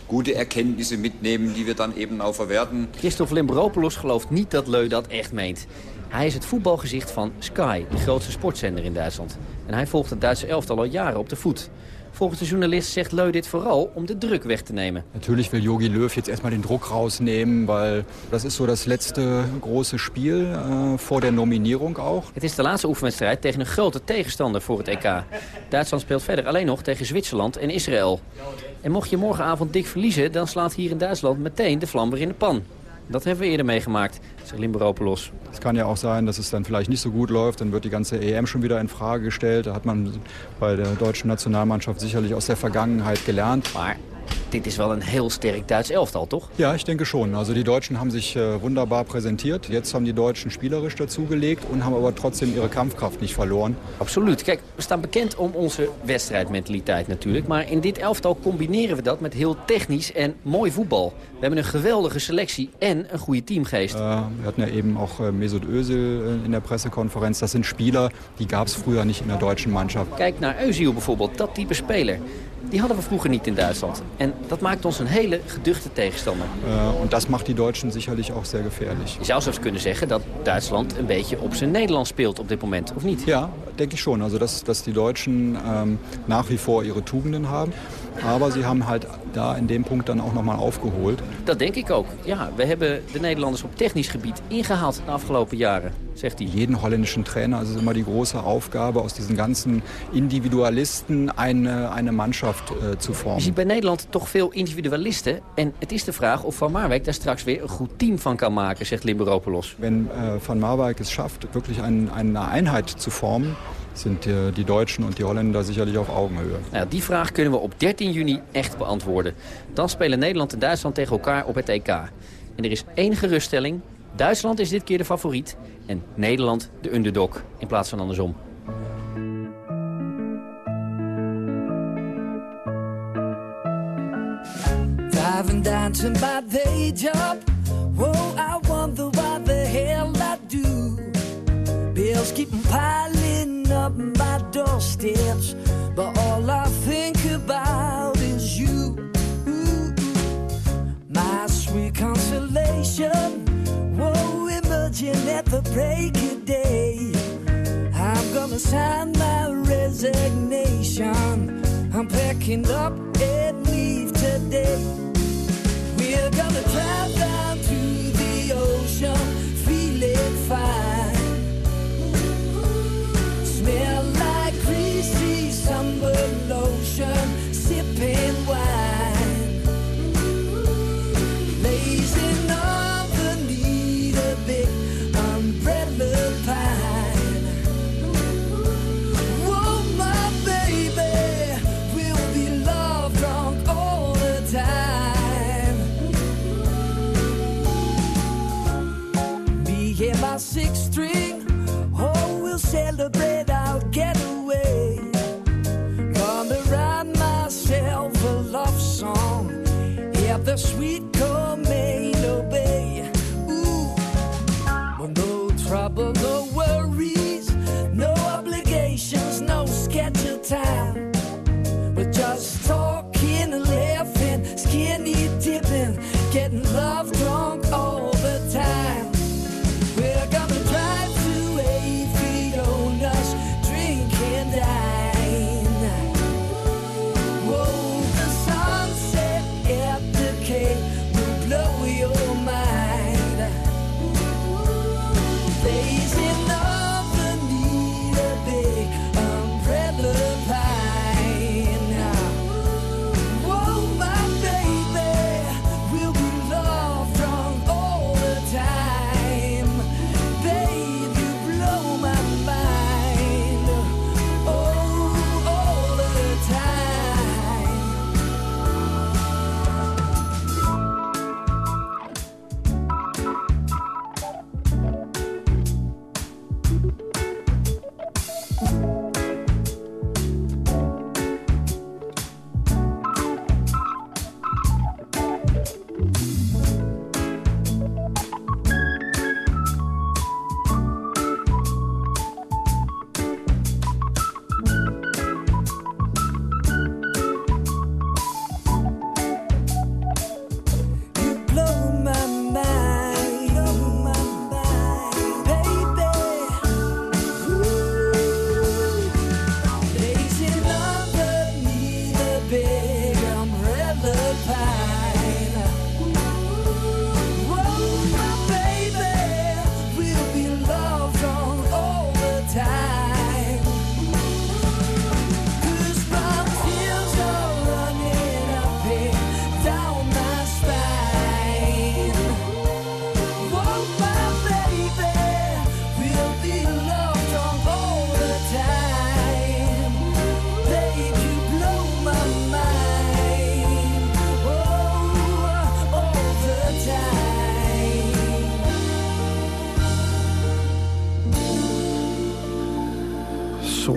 gute Erkenntnisse mitnehmen, die wir dann eben auch verwerten. Christophe Limbropoulos gelooft niet dat Leu dat echt meent. Hij is het voetbalgezicht van Sky, de grootste sportzender in Duitsland. En hij volgt het Duitse elftal al jaren op de voet. Volgens de journalist zegt Leu dit vooral om de druk weg te nemen. Natürlich will Jogi Löw jetzt erstmal den Druck rausnehmen, weil das ist so das letzte große Spiel äh, vor der Nominierung auch. Het is de laatste oefenwedstrijd tegen een grote tegenstander voor het EK. Duitsland speelt verder alleen nog tegen Zwitserland en Israël. En mocht je morgenavond dik verliezen, dan slaat hier in Duitsland meteen de vlam weer in de pan. Dat hebben we eerder meegemaakt, zegt Limberopolos. Es kann ja auch sein, dass es dann vielleicht nicht so gut läuft, dann wird die ganze EM schon wieder in Frage gestellt. Da hat man bei der deutschen Nationalmannschaft sicherlich aus der Vergangenheit gelernt. Maar dit is wel een heel sterk Duits elftal, toch? Ja, ich denke schon. Also die Deutschen haben sich äh, wunderbar präsentiert. Jetzt haben die Deutschen spielerisch dazugelegt und haben aber trotzdem ihre Kampfkraft nicht verloren. Absoluut. Kijk, we staan bekend om onze wedstrijdmentaliteit natuurlijk. Maar in dit elftal combineren we dat met heel technisch en mooi voetbal. We hebben een geweldige selectie en een goede teamgeest. Äh, wir hatten ja eben auch äh, Mesut Özil in der Pressekonferenz. Das sind Spieler, die gab es früher nicht in der deutschen Mannschaft. Kijk naar Özil bijvoorbeeld, dat type speler. Die hadden we vroeger niet in Duitsland. En dat maakt ons een hele geduchte tegenstander. Und das macht die Deutschen sicherlich auch sehr gefährlich. Je zou zelfs kunnen zeggen dat Duitsland een beetje op zijn Nederlands speelt op dit moment, of niet? Ja, denke ich schon. Also dass die Deutschen ähm, nach wie vor ihre Tugenden haben. Aber sie haben halt da in dem Punkt dann auch nochmal aufgeholt. Dat denk ik ook. Ja, we hebben de Nederlanders op technisch gebied ingehaald de afgelopen jaren, zegt hij. Jeden holländischen Trainer ist es immer die große Aufgabe, aus diesen ganzen Individualisten eine, eine Mannschaft äh, zu Je formen. ziet bij Nederland toch veel individualisten. En het is de vraag of Van Marwijk daar straks weer een goed team van kan maken, zegt Limberopolos. Wenn äh, Van Marwijk es schafft, wirklich ein, eine Einheit zu formen, sind die, die Deutschen und die Holländer sicherlich auf Augenhöhe. Nou, die vraag kunnen we op 13 juni echt beantwoorden. Dan spelen Nederland en Duitsland tegen elkaar op het EK. En er is één geruststelling. Duitsland is dit keer de favoriet en Nederland de underdog in plaats van andersom. Driving down to my day job. Whoa, I wonder what the hell I do. Bills keep piling but all I think about is you. Ooh, my sweet consolation. Whoa, emerging at the break of day. I'm gonna sign my resignation. I'm packing up and leave today. We're gonna drive down to the ocean, feeling fine.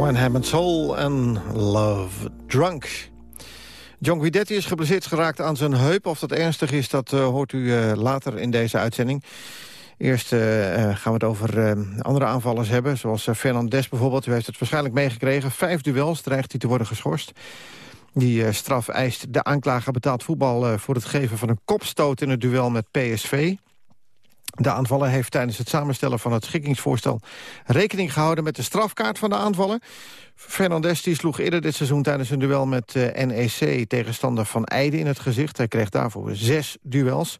One Hand Soul en Love Drunk. John Guidetti is geblesseerd geraakt aan zijn heup. Of dat ernstig is, dat uh, hoort u uh, later in deze uitzending. Eerst uh, gaan we het over andere aanvallers hebben. Zoals Fernandes bijvoorbeeld. U heeft het waarschijnlijk meegekregen. Vijf duels dreigt hij te worden geschorst. Die straf eist de aanklager betaald voetbal... voor het geven van een kopstoot in het duel met PSV. De aanvaller heeft tijdens het samenstellen van het schikkingsvoorstel... rekening gehouden met de strafkaart van de aanvaller. Fernandes die sloeg eerder dit seizoen tijdens een duel met uh, NEC... tegenstander van Eide in het gezicht. Hij kreeg daarvoor zes duels.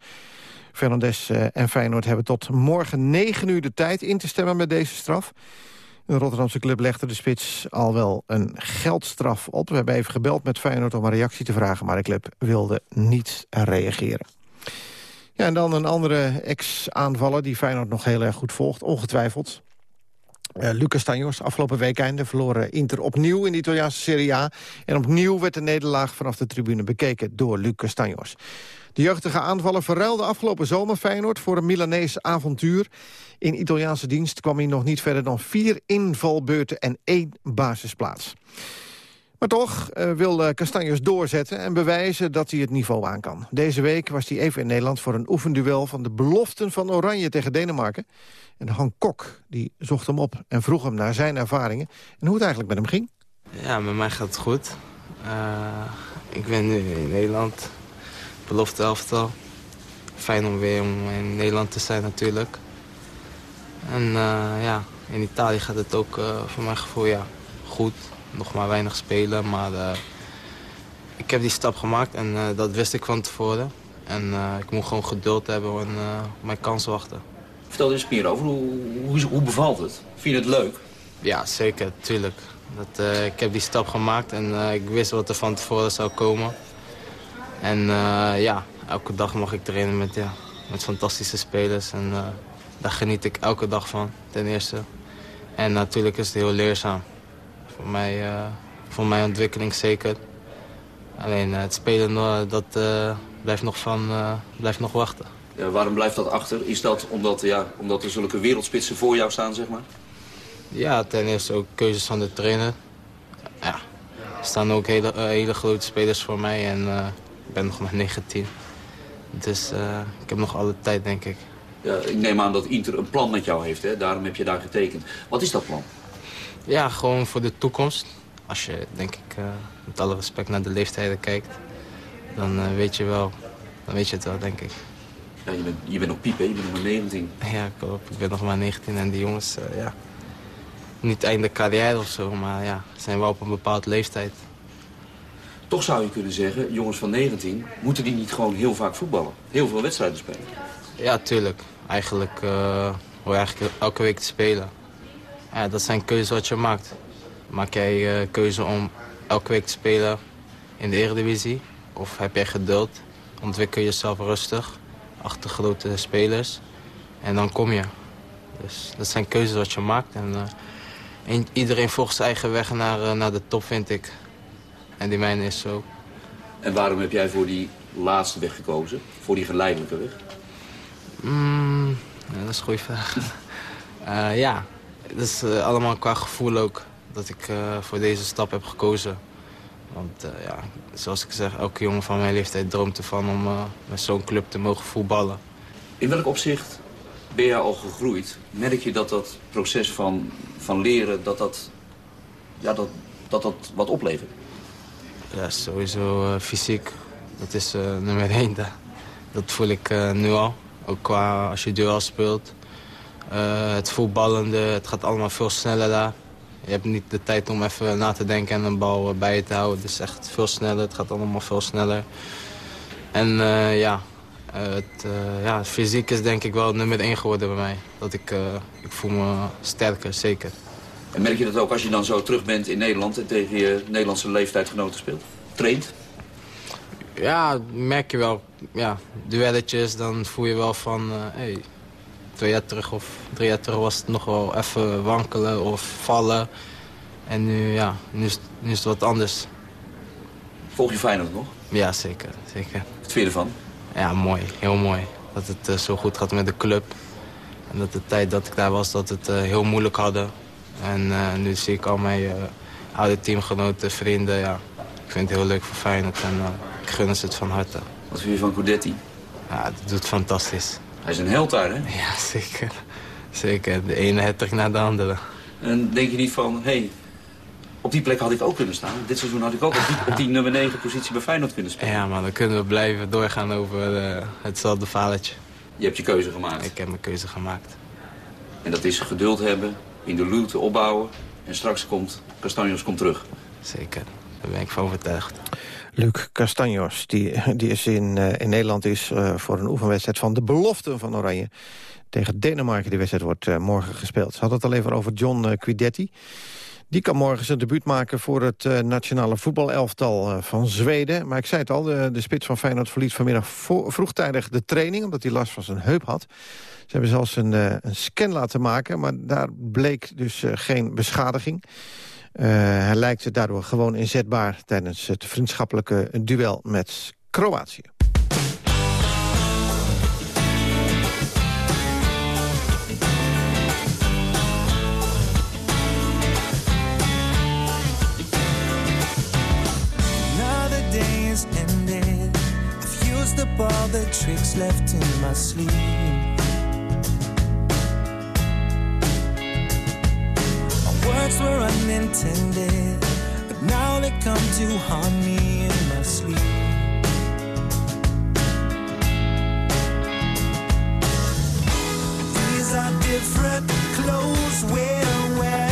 Fernandes uh, en Feyenoord hebben tot morgen negen uur de tijd in te stemmen met deze straf. De Rotterdamse club legde de spits al wel een geldstraf op. We hebben even gebeld met Feyenoord om een reactie te vragen... maar de club wilde niet reageren. Ja, en dan een andere ex-aanvaller die Feyenoord nog heel erg goed volgt, ongetwijfeld. Uh, Lucas Tanjos, afgelopen weekende verloren Inter opnieuw in de Italiaanse Serie A. En opnieuw werd de nederlaag vanaf de tribune bekeken door Lucas Tanjos. De jeugdige aanvaller verruilde afgelopen zomer Feyenoord voor een Milanees avontuur. In Italiaanse dienst kwam hij nog niet verder dan vier invalbeurten en één basisplaats. Maar toch uh, wil Castanjos doorzetten en bewijzen dat hij het niveau aan kan. Deze week was hij even in Nederland voor een oefenduel... van de beloften van Oranje tegen Denemarken. En Han Kok die zocht hem op en vroeg hem naar zijn ervaringen... en hoe het eigenlijk met hem ging. Ja, met mij gaat het goed. Uh, ik ben nu in Nederland, belofte elftal. Fijn om weer om in Nederland te zijn natuurlijk. En ja, in Italië gaat het ook voor mijn gevoel ja, goed nog maar weinig spelen. Maar uh, ik heb die stap gemaakt en uh, dat wist ik van tevoren. En uh, ik moet gewoon geduld hebben en mijn kans wachten. Vertel eens meer over. Hoe, hoe, hoe, bevalt het? Vind je het leuk? Ja, zeker. Tuurlijk. Dat, ik heb die stap gemaakt en ik wist wat er van tevoren zou komen. En ja, elke dag mag ik trainen met, ja, met fantastische spelers. En daar geniet ik elke dag van, ten eerste. En natuurlijk is het heel leerzaam voor, mij, uh, voor mijn ontwikkeling zeker. Alleen uh, het spelen uh, dat, blijft, nog van, blijft nog wachten. Ja, waarom blijft dat achter? Is dat omdat, ja, omdat er zulke wereldspitsen voor jou staan, zeg maar? Ja, ten eerste ook keuzes van de trainer. Ja, er staan ook hele, hele grote spelers voor mij en ik ben nog maar 19. Dus ik heb nog alle tijd, denk ik. Ja, ik neem aan dat Inter een plan met jou heeft, hè? daarom heb je daar getekend. Wat is dat plan? Ja, gewoon voor de toekomst. Als je, denk ik, uh, met alle respect naar de leeftijden kijkt... dan uh, weet je wel, dan weet je het wel, denk ik. Ja, je, bent, je bent nog piep, hè? Je bent nog maar 19. Ja, klopt. Ik ben nog maar 19 en die jongens, uh, ja... Niet einde carrière of zo, maar ja, zijn wel op een bepaald leeftijd. Toch zou je kunnen zeggen, jongens van 19... moeten die niet gewoon heel vaak voetballen? Heel veel wedstrijden spelen? Ja, tuurlijk. Eigenlijk hoor je eigenlijk elke week te spelen. Ja, dat zijn keuzes wat je maakt. Maak jij uh, keuze om elke week te spelen in de Eredivisie? Of heb jij geduld? Ontwikkel jezelf rustig achter grote spelers. En dan kom je. Dus dat zijn keuzes wat je maakt. En, uh, iedereen volgt zijn eigen weg naar, uh, naar de top, vind ik. En die mijne is zo. En waarom heb jij voor die laatste weg gekozen? Voor die geleidelijke weg? Mm, ja, dat is een goede vraag. ja, het is uh, allemaal qua gevoel ook dat ik uh, voor deze stap heb gekozen. Want uh, ja, zoals ik zeg, elke jongen van mijn leeftijd droomt ervan om met zo'n club te mogen voetballen. In welk opzicht ben je al gegroeid? Merk je dat dat proces van, van leren, dat dat, ja, dat, dat dat wat oplevert? Ja, sowieso fysiek. Dat is nummer één. Dat, dat voel ik nu al. Ook qua als je duel speelt. Uh, het voetballende, het gaat allemaal veel sneller daar. Je hebt niet de tijd om even na te denken en een bal bij je te houden. Het is echt veel sneller, het gaat allemaal veel sneller. En uh, ja, uh, het, ja, fysiek is denk ik wel nummer één geworden bij mij. Dat ik, ik voel me sterker, zeker. En merk je dat ook als je dan zo terug bent in Nederland en tegen je Nederlandse leeftijdgenoten speelt? Traint? Ja, merk je wel. Ja, duelletjes, dan voel je wel van... Hey, twee jaar terug of drie jaar terug was het nog wel even wankelen of vallen. En nu, ja, nu is, nu is het wat anders. Volg je Feyenoord nog? Ja, zeker. zeker. Wat vind je ervan? Ja, mooi. Heel mooi. Dat het uh, zo goed gaat met de club. En dat de tijd dat ik daar was, dat het uh, heel moeilijk hadden. En eh, nu zie ik al mijn oude teamgenoten, vrienden. Ja. Ik vind het heel leuk voor Feyenoord en ik gun ze het van harte. Wat vind je van Gudetti? Ja, dat doet fantastisch. Hij is een held daar, hè? Ja, zeker. Zeker. De ene hattrick na de andere. En denk je niet van, hé, hey, op die plek had ik ook kunnen staan. Dit seizoen had ik ook op die, op die nummer 9 positie bij Feyenoord kunnen spelen. Ja, maar dan kunnen we blijven doorgaan over uh, hetzelfde faletje. Je hebt je keuze gemaakt? Ik heb mijn keuze gemaakt. En dat is geduld hebben, in de luwte opbouwen. En straks komt Castanjos komt terug. Zeker, daar ben ik van overtuigd. Luc Castanjos, die, die is in, uh, in Nederland is uh, voor een oefenwedstrijd van de belofte van Oranje. Tegen Denemarken, die wedstrijd wordt uh, morgen gespeeld. Ze had het al even over John Quidetti. Die kan morgen zijn debuut maken voor het nationale voetbalelftal van Zweden. Maar ik zei het al, de, de spits van Feyenoord verliet vanmiddag vroegtijdig de training... omdat hij last van zijn heup had. Ze hebben zelfs een, een scan laten maken, maar daar bleek dus geen beschadiging. Hij lijkt daardoor gewoon inzetbaar tijdens het vriendschappelijke duel met Kroatië. the tricks left in my sleeve. Words were unintended, but now they come to haunt me in my sleep. These are different clothes we're wearing.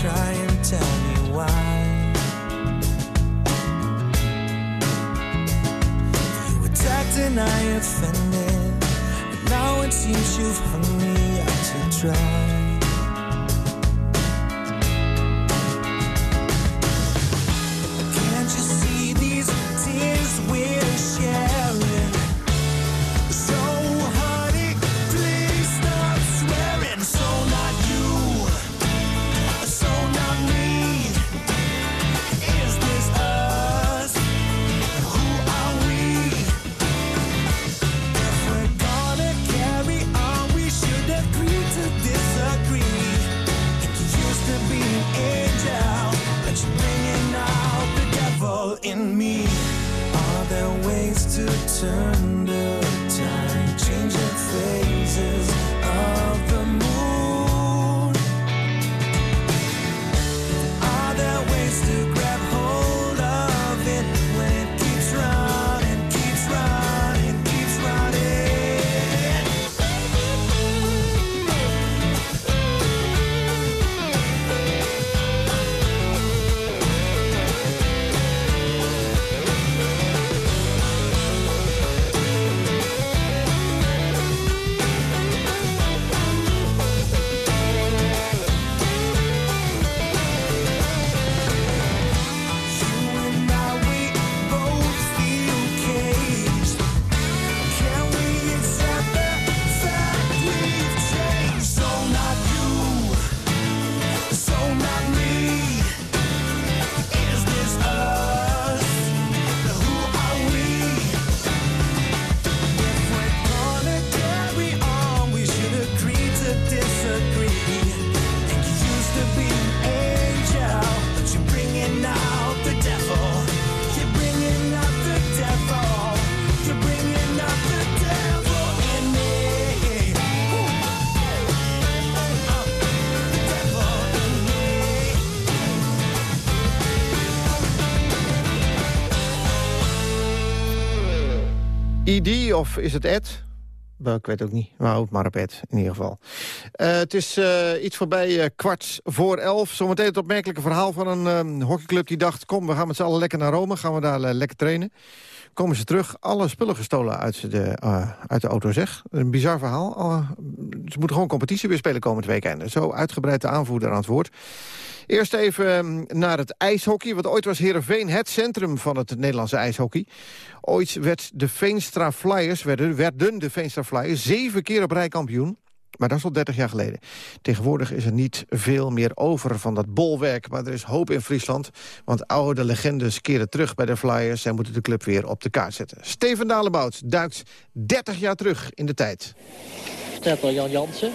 Try and tell me why. You attacked and I offended, but now it seems you've hung me out to dry. ED of is het Ed? Nou, Ik weet ook niet. Maar houd maar op het, in ieder geval. Eh, het is eh, iets voorbij uh, kwart voor elf. Zometeen het opmerkelijke verhaal van een hockeyclub die dacht... kom, we gaan met z'n allen lekker naar Rome, gaan we daar lekker trainen. Komen ze terug, alle spullen gestolen uit de, uit de auto, zeg. Een bizar verhaal. ze moeten gewoon competitie weer spelen komend weekend. Zo uitgebreid de aanvoerder aan het woord. Eerst even naar het ijshockey. Want ooit was Heerenveen het centrum van het Nederlandse ijshockey. Ooit werd de Veenstra Flyers, werden, werden de Veenstra Flyers zeven keer op rij kampioen. Maar dat is al 30 jaar geleden. Tegenwoordig is er niet veel meer over van dat bolwerk. Maar er is hoop in Friesland. Want oude legendes keren terug bij de Flyers... en moeten de club weer op de kaart zetten. Steven Dalebout duikt 30 jaar terug in de tijd. Stetter Jan Jansen.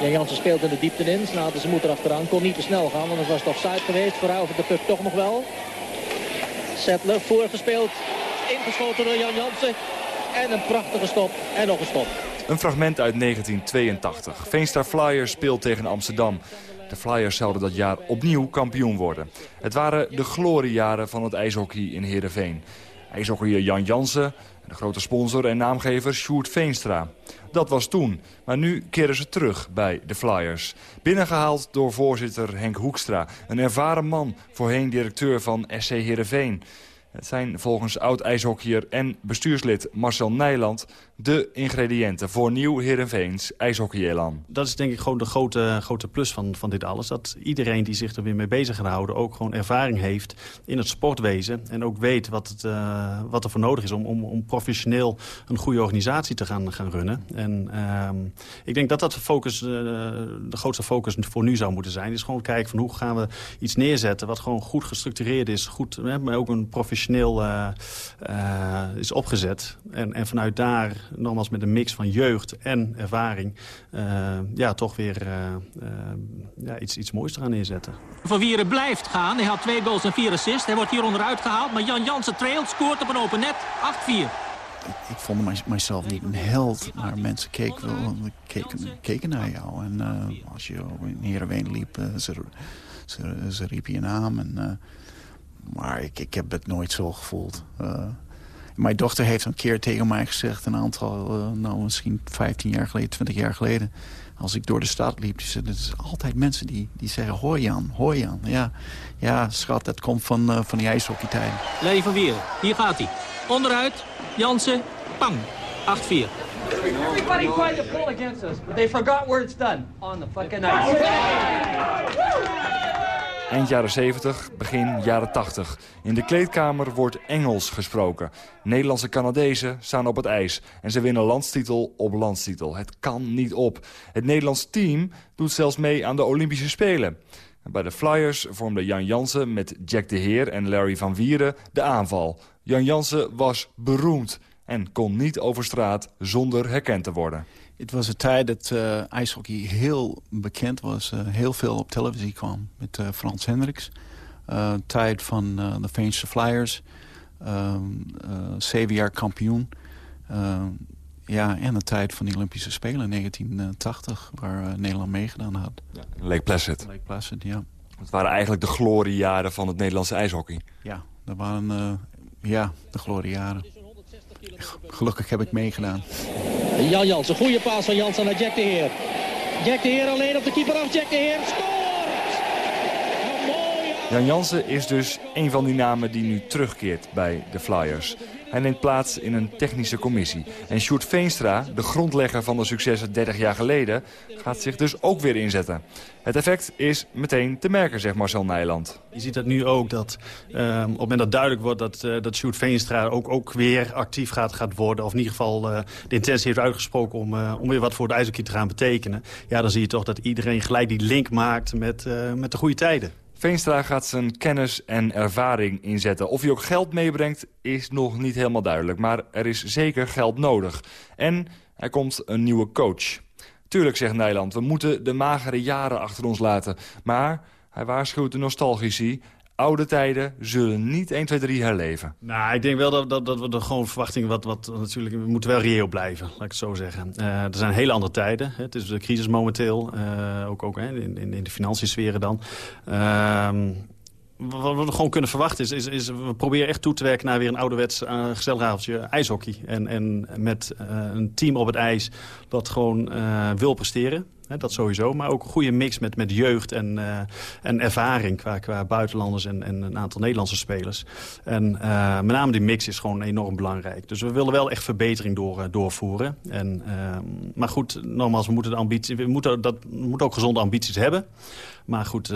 Jan Jansen speelt in de diepte in. Snaten ze moet er achteraan. Kon niet te snel gaan, want dan was het offside geweest. Verovert de puck toch nog wel. Settler voorgespeeld. Ingeschoten door Jan Jansen. En een prachtige stop. En nog een stop. Een fragment uit 1982. Veenstar Flyers speelt tegen Amsterdam. De Flyers zouden dat jaar opnieuw kampioen worden. Het waren de gloriejaren van het ijshockey in Heerenveen. IJshockeyer Jan Jansen, de grote sponsor en naamgever Sjoerd Veenstra. Dat was toen, maar nu keren ze terug bij de Flyers. Binnengehaald door voorzitter Henk Hoekstra, een ervaren man, voorheen directeur van SC Heerenveen. Het zijn volgens oud-ijshockeyer en bestuurslid Marcel Nijland... de ingrediënten voor nieuw Heerenveens ijshockeyelan. Dat is denk ik gewoon de grote, grote plus van, van dit alles. Dat iedereen die zich er weer mee bezig gaat houden... ook gewoon ervaring heeft in het sportwezen. En ook weet wat, het, uh, wat er voor nodig is om, om, om professioneel... een goede organisatie te gaan, gaan runnen. En uh, ik denk dat dat de, focus, uh, de grootste focus voor nu zou moeten zijn. Is gewoon kijken van hoe gaan we iets neerzetten... wat gewoon goed gestructureerd is. Goed, maar ook een professioneel uh, is opgezet. En, en vanuit daar, nogmaals met een mix van jeugd en ervaring... Uh, ja, toch weer ja, iets, iets moois te gaan neerzetten. Van Wieren blijft gaan. Hij had twee goals en vier assists. Hij wordt hier onderuit gehaald. Maar Jan Jansen trailt, scoort op een open net. 8-4 ik vond mijzelf niet een held, maar mensen keken, wel, keken, keken naar jou. En uh, als je in Heerenveen liep, uh, ze, ze, ze riepen je naam. En, uh, maar ik, ik heb het nooit zo gevoeld. Mijn dochter heeft een keer tegen mij gezegd... een aantal, uh, nou misschien 15 jaar geleden, 20 jaar geleden... als ik door de stad liep, die zei, er zijn altijd mensen die, die zeggen... hoi Jan, hoi Jan. Ja, ja schat, dat komt van, uh, van die ijshockeytijden. Larry van Wieren, hier gaat hij. Onderuit, Jansen, pang, 8-4. Everybody tried to pull against us, but they forgot where it's done. On the fucking ice. Eind jaren 70, begin jaren 80. In de kleedkamer wordt Engels gesproken. Nederlandse Canadezen staan op het ijs. En ze winnen landstitel op landstitel. Het kan niet op. Het Nederlands team doet zelfs mee aan de Olympische Spelen. Bij de Flyers vormde Jan Jansen met Jack de Heer en Larry van Wieren de aanval. Jan Jansen was beroemd en kon niet over straat zonder herkend te worden. Het was een tijd dat uh, ijshockey heel bekend was. Uh, heel veel op televisie kwam met uh, Frans Hendricks. tijd van de Veensche Flyers. zeven jaar kampioen. ja, en de tijd van de Olympische Spelen in 1980... waar Nederland meegedaan had. Ja, Lake Placid. Lake Placid, ja. Het waren eigenlijk de gloriejaren van het Nederlandse ijshockey. Ja, dat waren ja, de gloriejaren. Gelukkig heb ik meegedaan. Jan Jansen, goede paas van Jansen naar Jack de Heer. Jack de Heer alleen op de keeper af. Jack de Heer scoort! Jan Jansen is dus een van die namen die nu terugkeert bij de Flyers. Hij neemt plaats in een technische commissie. En Sjoerd Veenstra, de grondlegger van de successen 30 jaar geleden... gaat zich dus ook weer inzetten. Het effect is meteen te merken, zegt Marcel Nijland. Je ziet dat nu ook, dat uh, op het moment dat duidelijk wordt... dat, uh, dat Sjoerd Veenstra ook, ook weer actief gaat, gaat worden... of in ieder geval uh, de intentie heeft uitgesproken om, om weer wat voor de ijshockey te gaan betekenen... ja, dan zie je toch dat iedereen gelijk die link maakt met, met de goede tijden. Veenstra gaat zijn kennis en ervaring inzetten. Of hij ook geld meebrengt is nog niet helemaal duidelijk. Maar er is zeker geld nodig. En er komt een nieuwe coach. Tuurlijk, zegt Nijland, we moeten de magere jaren achter ons laten. Maar hij waarschuwt de nostalgici oude tijden zullen niet 1, 2, 3 herleven. Nou, ik denk wel dat, dat, dat we de gewoon verwachting wat, wat natuurlijk, we moeten wel reëel blijven, laat ik het zo zeggen. Uh, er zijn hele andere tijden. Hè. Het is de crisis momenteel, uh, ook, ook hè, in, in, de financiënsferen dan. Uh, wat we gewoon kunnen verwachten is, is, we proberen echt toe te werken naar weer een ouderwets uh, gezellig avondje ijshockey. En, en met uh, een team op het ijs dat gewoon uh, wil presteren. Hè, dat sowieso. Maar ook een goede mix met, met jeugd en, en ervaring qua, qua buitenlanders en, en een aantal Nederlandse spelers. En met name die mix is gewoon enorm belangrijk. Dus we willen wel echt verbetering door, doorvoeren. En, uh, maar goed, nogmaals, we moeten, de ambitie, we moeten, dat, we moeten ook gezonde ambities hebben. Maar goed,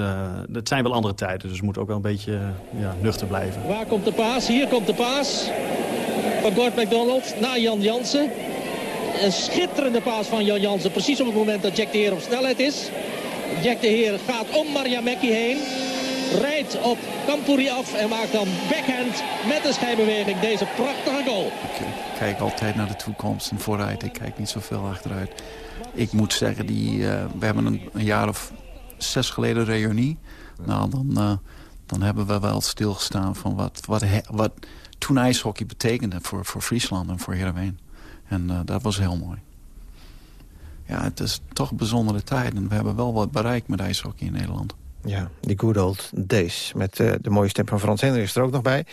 het zijn wel andere tijden. Dus we moeten ook wel een beetje ja, nuchter blijven. Waar komt de paas? Hier komt de paas. Van Gord McDonald naar Jan Jansen. Een schitterende paas van Jan Jansen. Precies op het moment dat Jack de Heer op snelheid is. Jack de Heer gaat om Mariamekki heen. Rijdt op Kampuri af en maakt dan backhand met een schijnbeweging deze prachtige goal. Ik kijk altijd naar de toekomst en vooruit. Ik kijk niet zoveel achteruit. Ik moet zeggen, die, uh, we hebben een, een, jaar of zes geleden reunie. Nou, dan, uh, dan hebben we wel stilgestaan van wat, wat, wat toen ijshockey betekende voor, voor Friesland en voor Heerenveen. En uh, dat was heel mooi. Ja, het is toch een bijzondere tijd. En we hebben wel wat bereikt met ijshockey in Nederland. Ja, die good old days. Met uh, de mooie stem van Frans Henry is er ook nog bij.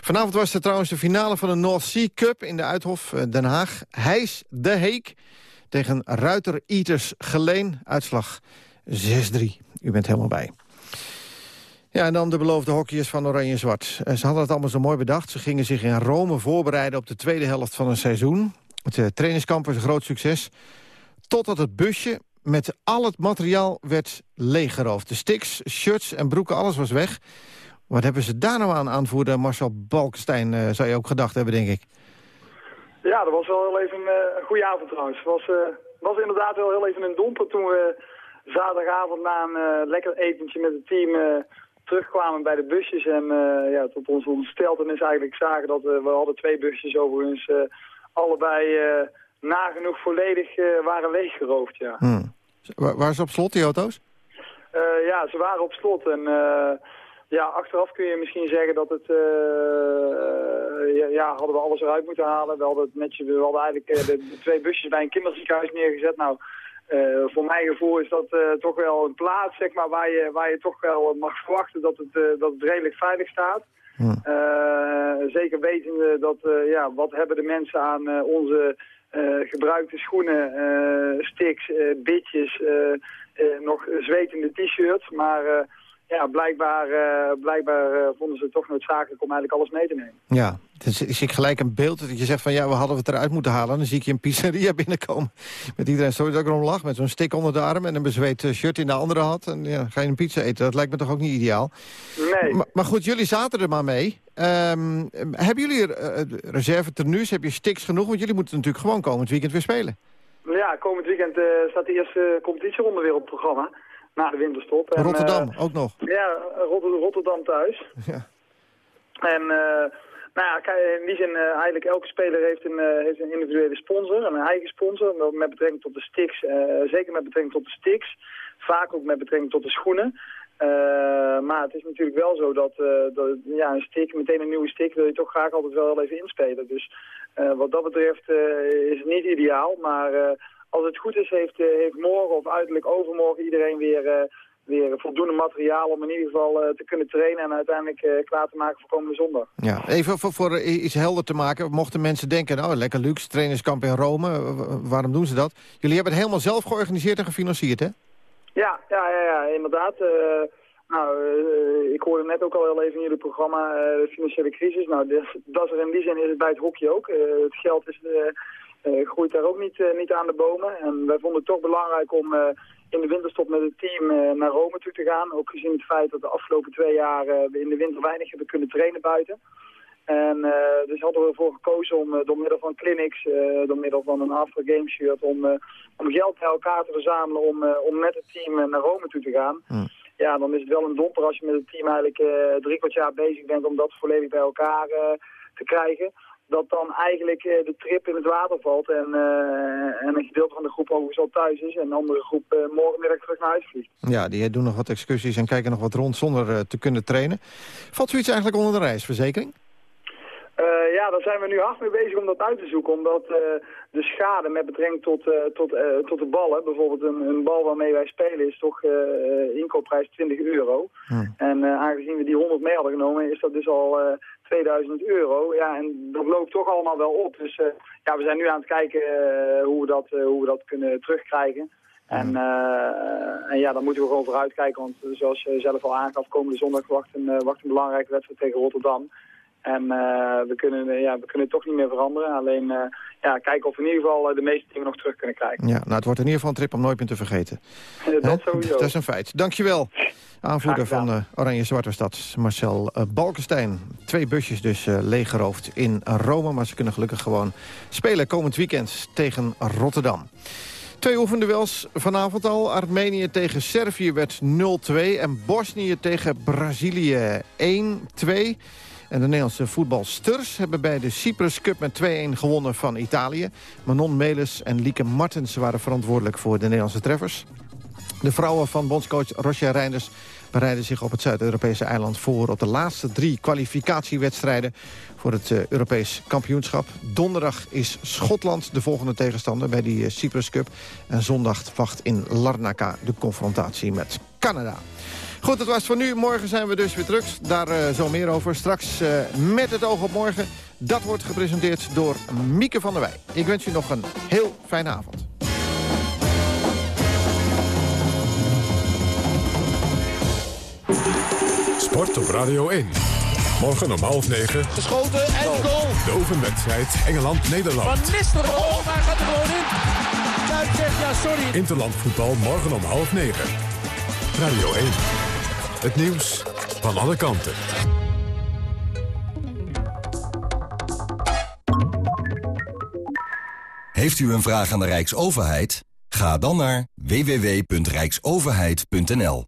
Vanavond was er trouwens de finale van de North Sea Cup in de Uithof Den Haag. Hijs de Heek tegen Ruiter Eaters Geleen. Uitslag 6-3. U bent helemaal bij. Ja, en dan de beloofde hockeyers van Oranje en Zwart. Ze hadden het allemaal zo mooi bedacht. Ze gingen zich in Rome voorbereiden op de tweede helft van een seizoen. Het uh, trainingskamp was een groot succes. Totdat het busje met al het materiaal werd leeggeroofd. De sticks, shirts en broeken, alles was weg. Wat hebben ze daar nou aan, aanvoerder Marcel Balkenstein, uh, zou je ook gedacht hebben, denk ik. Ja, dat was wel heel even een goede avond trouwens. Het was, was inderdaad wel heel even een domper toen we zaterdagavond na een lekker etentje met het team terugkwamen bij de busjes en uh, ja, tot onze ontsteltenis eigenlijk zagen dat we hadden twee busjes overigens allebei nagenoeg volledig waren leeggeroofd. Ja. Hmm. Waren ze op slot, die auto's? ja, ze waren op slot en ja, achteraf kun je misschien zeggen dat het, ja, ja, hadden we alles eruit moeten halen. We hadden, het netjes, we hadden eigenlijk de, de twee busjes bij een kinderziekenhuis neergezet. Nou, uh, voor mijn gevoel is dat uh, toch wel een plaats zeg maar, waar, je, waar je toch wel mag verwachten dat het, uh, dat het redelijk veilig staat. Ja. zeker wetende dat, ja, wat hebben de mensen aan onze gebruikte schoenen, sticks, bitjes, nog zwetende t-shirts. Maar ja, blijkbaar, blijkbaar vonden ze het toch noodzakelijk om eigenlijk alles mee te nemen. Ja, dus zie ik gelijk een beeld dat je zegt van ja, we hadden het eruit moeten halen. Dan zie ik je een pizzeria binnenkomen met iedereen zo dat ik erom lag. Met zo'n stick onder de arm en een bezweet shirt in de andere hand. En ja, ga je een pizza eten. Dat lijkt me toch ook niet ideaal. Nee. Maar, maar goed, jullie zaten er maar mee. Um, hebben jullie uh, reserve tenues? Heb je sticks genoeg? Want jullie moeten natuurlijk gewoon komend weekend weer spelen. Ja, komend weekend uh, staat de eerste competitieronde weer op het programma. Na de winterstop. En, Rotterdam ook nog? Ja, Rotterdam thuis. Ja. En... Nou ja, in die zin, uh, eigenlijk elke speler heeft een, uh, heeft een individuele sponsor, een eigen sponsor, met betrekking tot de sticks, uh, zeker met betrekking tot de sticks, vaak ook met betrekking tot de schoenen. maar het is natuurlijk wel zo dat, dat, ja, een stick, meteen een nieuwe stick wil je toch graag altijd wel even inspelen. Dus wat dat betreft is het niet ideaal, maar als het goed is heeft, heeft morgen of uiterlijk overmorgen iedereen weer weer voldoende materiaal om in ieder geval uh, te kunnen trainen en uiteindelijk uh, klaar te maken voor komende zondag. Ja, even voor, voor iets helder te maken. Mochten mensen denken, nou lekker luxe, trainerskamp in Rome, waarom doen ze dat? Jullie hebben het helemaal zelf georganiseerd en gefinancierd, hè? Ja, ja, ja, ja inderdaad. Uh, nou, ik hoorde net ook al heel even in jullie programma de financiële crisis. Nou, dat, is er in die zin is het bij het hockey ook. het geld is, groeit daar ook niet, niet aan de bomen. En wij vonden het toch belangrijk om in de winterstop met het team uh, naar Rome toe te gaan. Ook gezien het feit dat de afgelopen twee jaar uh, we in de winter weinig hebben kunnen trainen buiten. En uh, dus hadden we ervoor gekozen om door middel van clinics, door middel van een after game shirt, om, om geld bij elkaar te verzamelen om, om met het team naar Rome toe te gaan. Hmm. Ja, dan is het wel een domper als je met het team eigenlijk drie kwart jaar bezig bent om dat volledig bij elkaar te krijgen dat dan eigenlijk uh, de trip in het water valt en, uh, en een gedeelte van de groep overigens al thuis is en een andere groep uh, morgenmiddag terug naar huis vliegt. Ja, die doen nog wat excursies en kijken nog wat rond zonder te kunnen trainen. Valt zoiets eigenlijk onder de reisverzekering? Eh, ja, daar zijn we nu hard mee bezig om dat uit te zoeken. Omdat eh, de schade met betrekking tot, eh, tot, tot de ballen, bijvoorbeeld een, een, bal waarmee wij spelen, is toch inkoopprijs 20 euro. En aangezien we die 100 mee hadden genomen, is dat dus al 2000 euro. Ja, en dat loopt toch allemaal wel op. Dus ja, we zijn nu aan het kijken hoe, we dat, hoe we dat kunnen terugkrijgen. En, en ja, daar moeten we gewoon vooruit kijken. Want zoals je zelf al aangaf, komende zondag wacht een, wacht een belangrijke wedstrijd tegen Rotterdam. En we, kunnen, ja, we kunnen het toch niet meer veranderen. Alleen ja, kijken of we in ieder geval de meeste dingen nog terug kunnen krijgen. Ja, nou, het wordt in ieder geval een trip om nooit meer te vergeten. dat sowieso. Dat is een feit. Dankjewel. Aanvoerder van Oranje Zwarte Stad, Marcel Balkenstein. Twee busjes dus leeggeroofd in Rome. Maar ze kunnen gelukkig gewoon spelen komend weekend tegen Rotterdam. Twee oefenduels vanavond al. Armenië tegen Servië werd 0-2 en Bosnië tegen Brazilië 1-2. En de Nederlandse voetbalsters hebben bij de Cyprus Cup met 2-1 gewonnen van Italië. Manon Melis en Lieke Martens waren verantwoordelijk voor de Nederlandse treffers. De vrouwen van bondscoach Roger Reinders bereiden zich op het Zuid-Europese eiland voor... op de laatste drie kwalificatiewedstrijden voor het uh, Europees kampioenschap. Donderdag is Schotland de volgende tegenstander bij die uh, Cyprus Cup. En zondag wacht in Larnaca de confrontatie met Canada. Goed, dat was voor nu. Morgen zijn we dus weer terug. Daar uh, zo meer over. Straks met het oog op morgen. Dat wordt gepresenteerd door Mieke van der Wij. Ik wens u nog een heel fijne avond. Sport op Radio 1. Morgen om half negen. Geschoten en goal. De oefenwedstrijd Engeland-Nederland. Van Nistelrooy. Oh, hij gaat er gewoon in. Zegt ja, sorry. Interlandvoetbal morgen om half negen. Radio 1. Het nieuws van alle kanten. Heeft u een vraag aan de Rijksoverheid? Ga dan naar www.rijksoverheid.nl.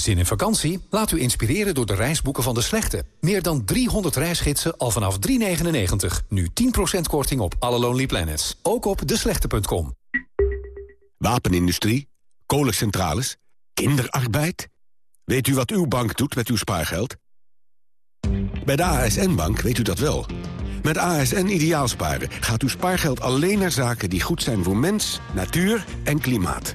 Zin in vakantie? Laat u inspireren door de reisboeken van De Slechte. Meer dan 300 reisgidsen al vanaf 3,99. Nu 10% korting op alle Lonely Planets. Ook op deslechte.com. Wapenindustrie, kolencentrales, kinderarbeid... Weet u wat uw bank doet met uw spaargeld? Bij de ASN-bank weet u dat wel. Met ASN Ideaalsparen gaat uw spaargeld alleen naar zaken die goed zijn voor mens, natuur en klimaat.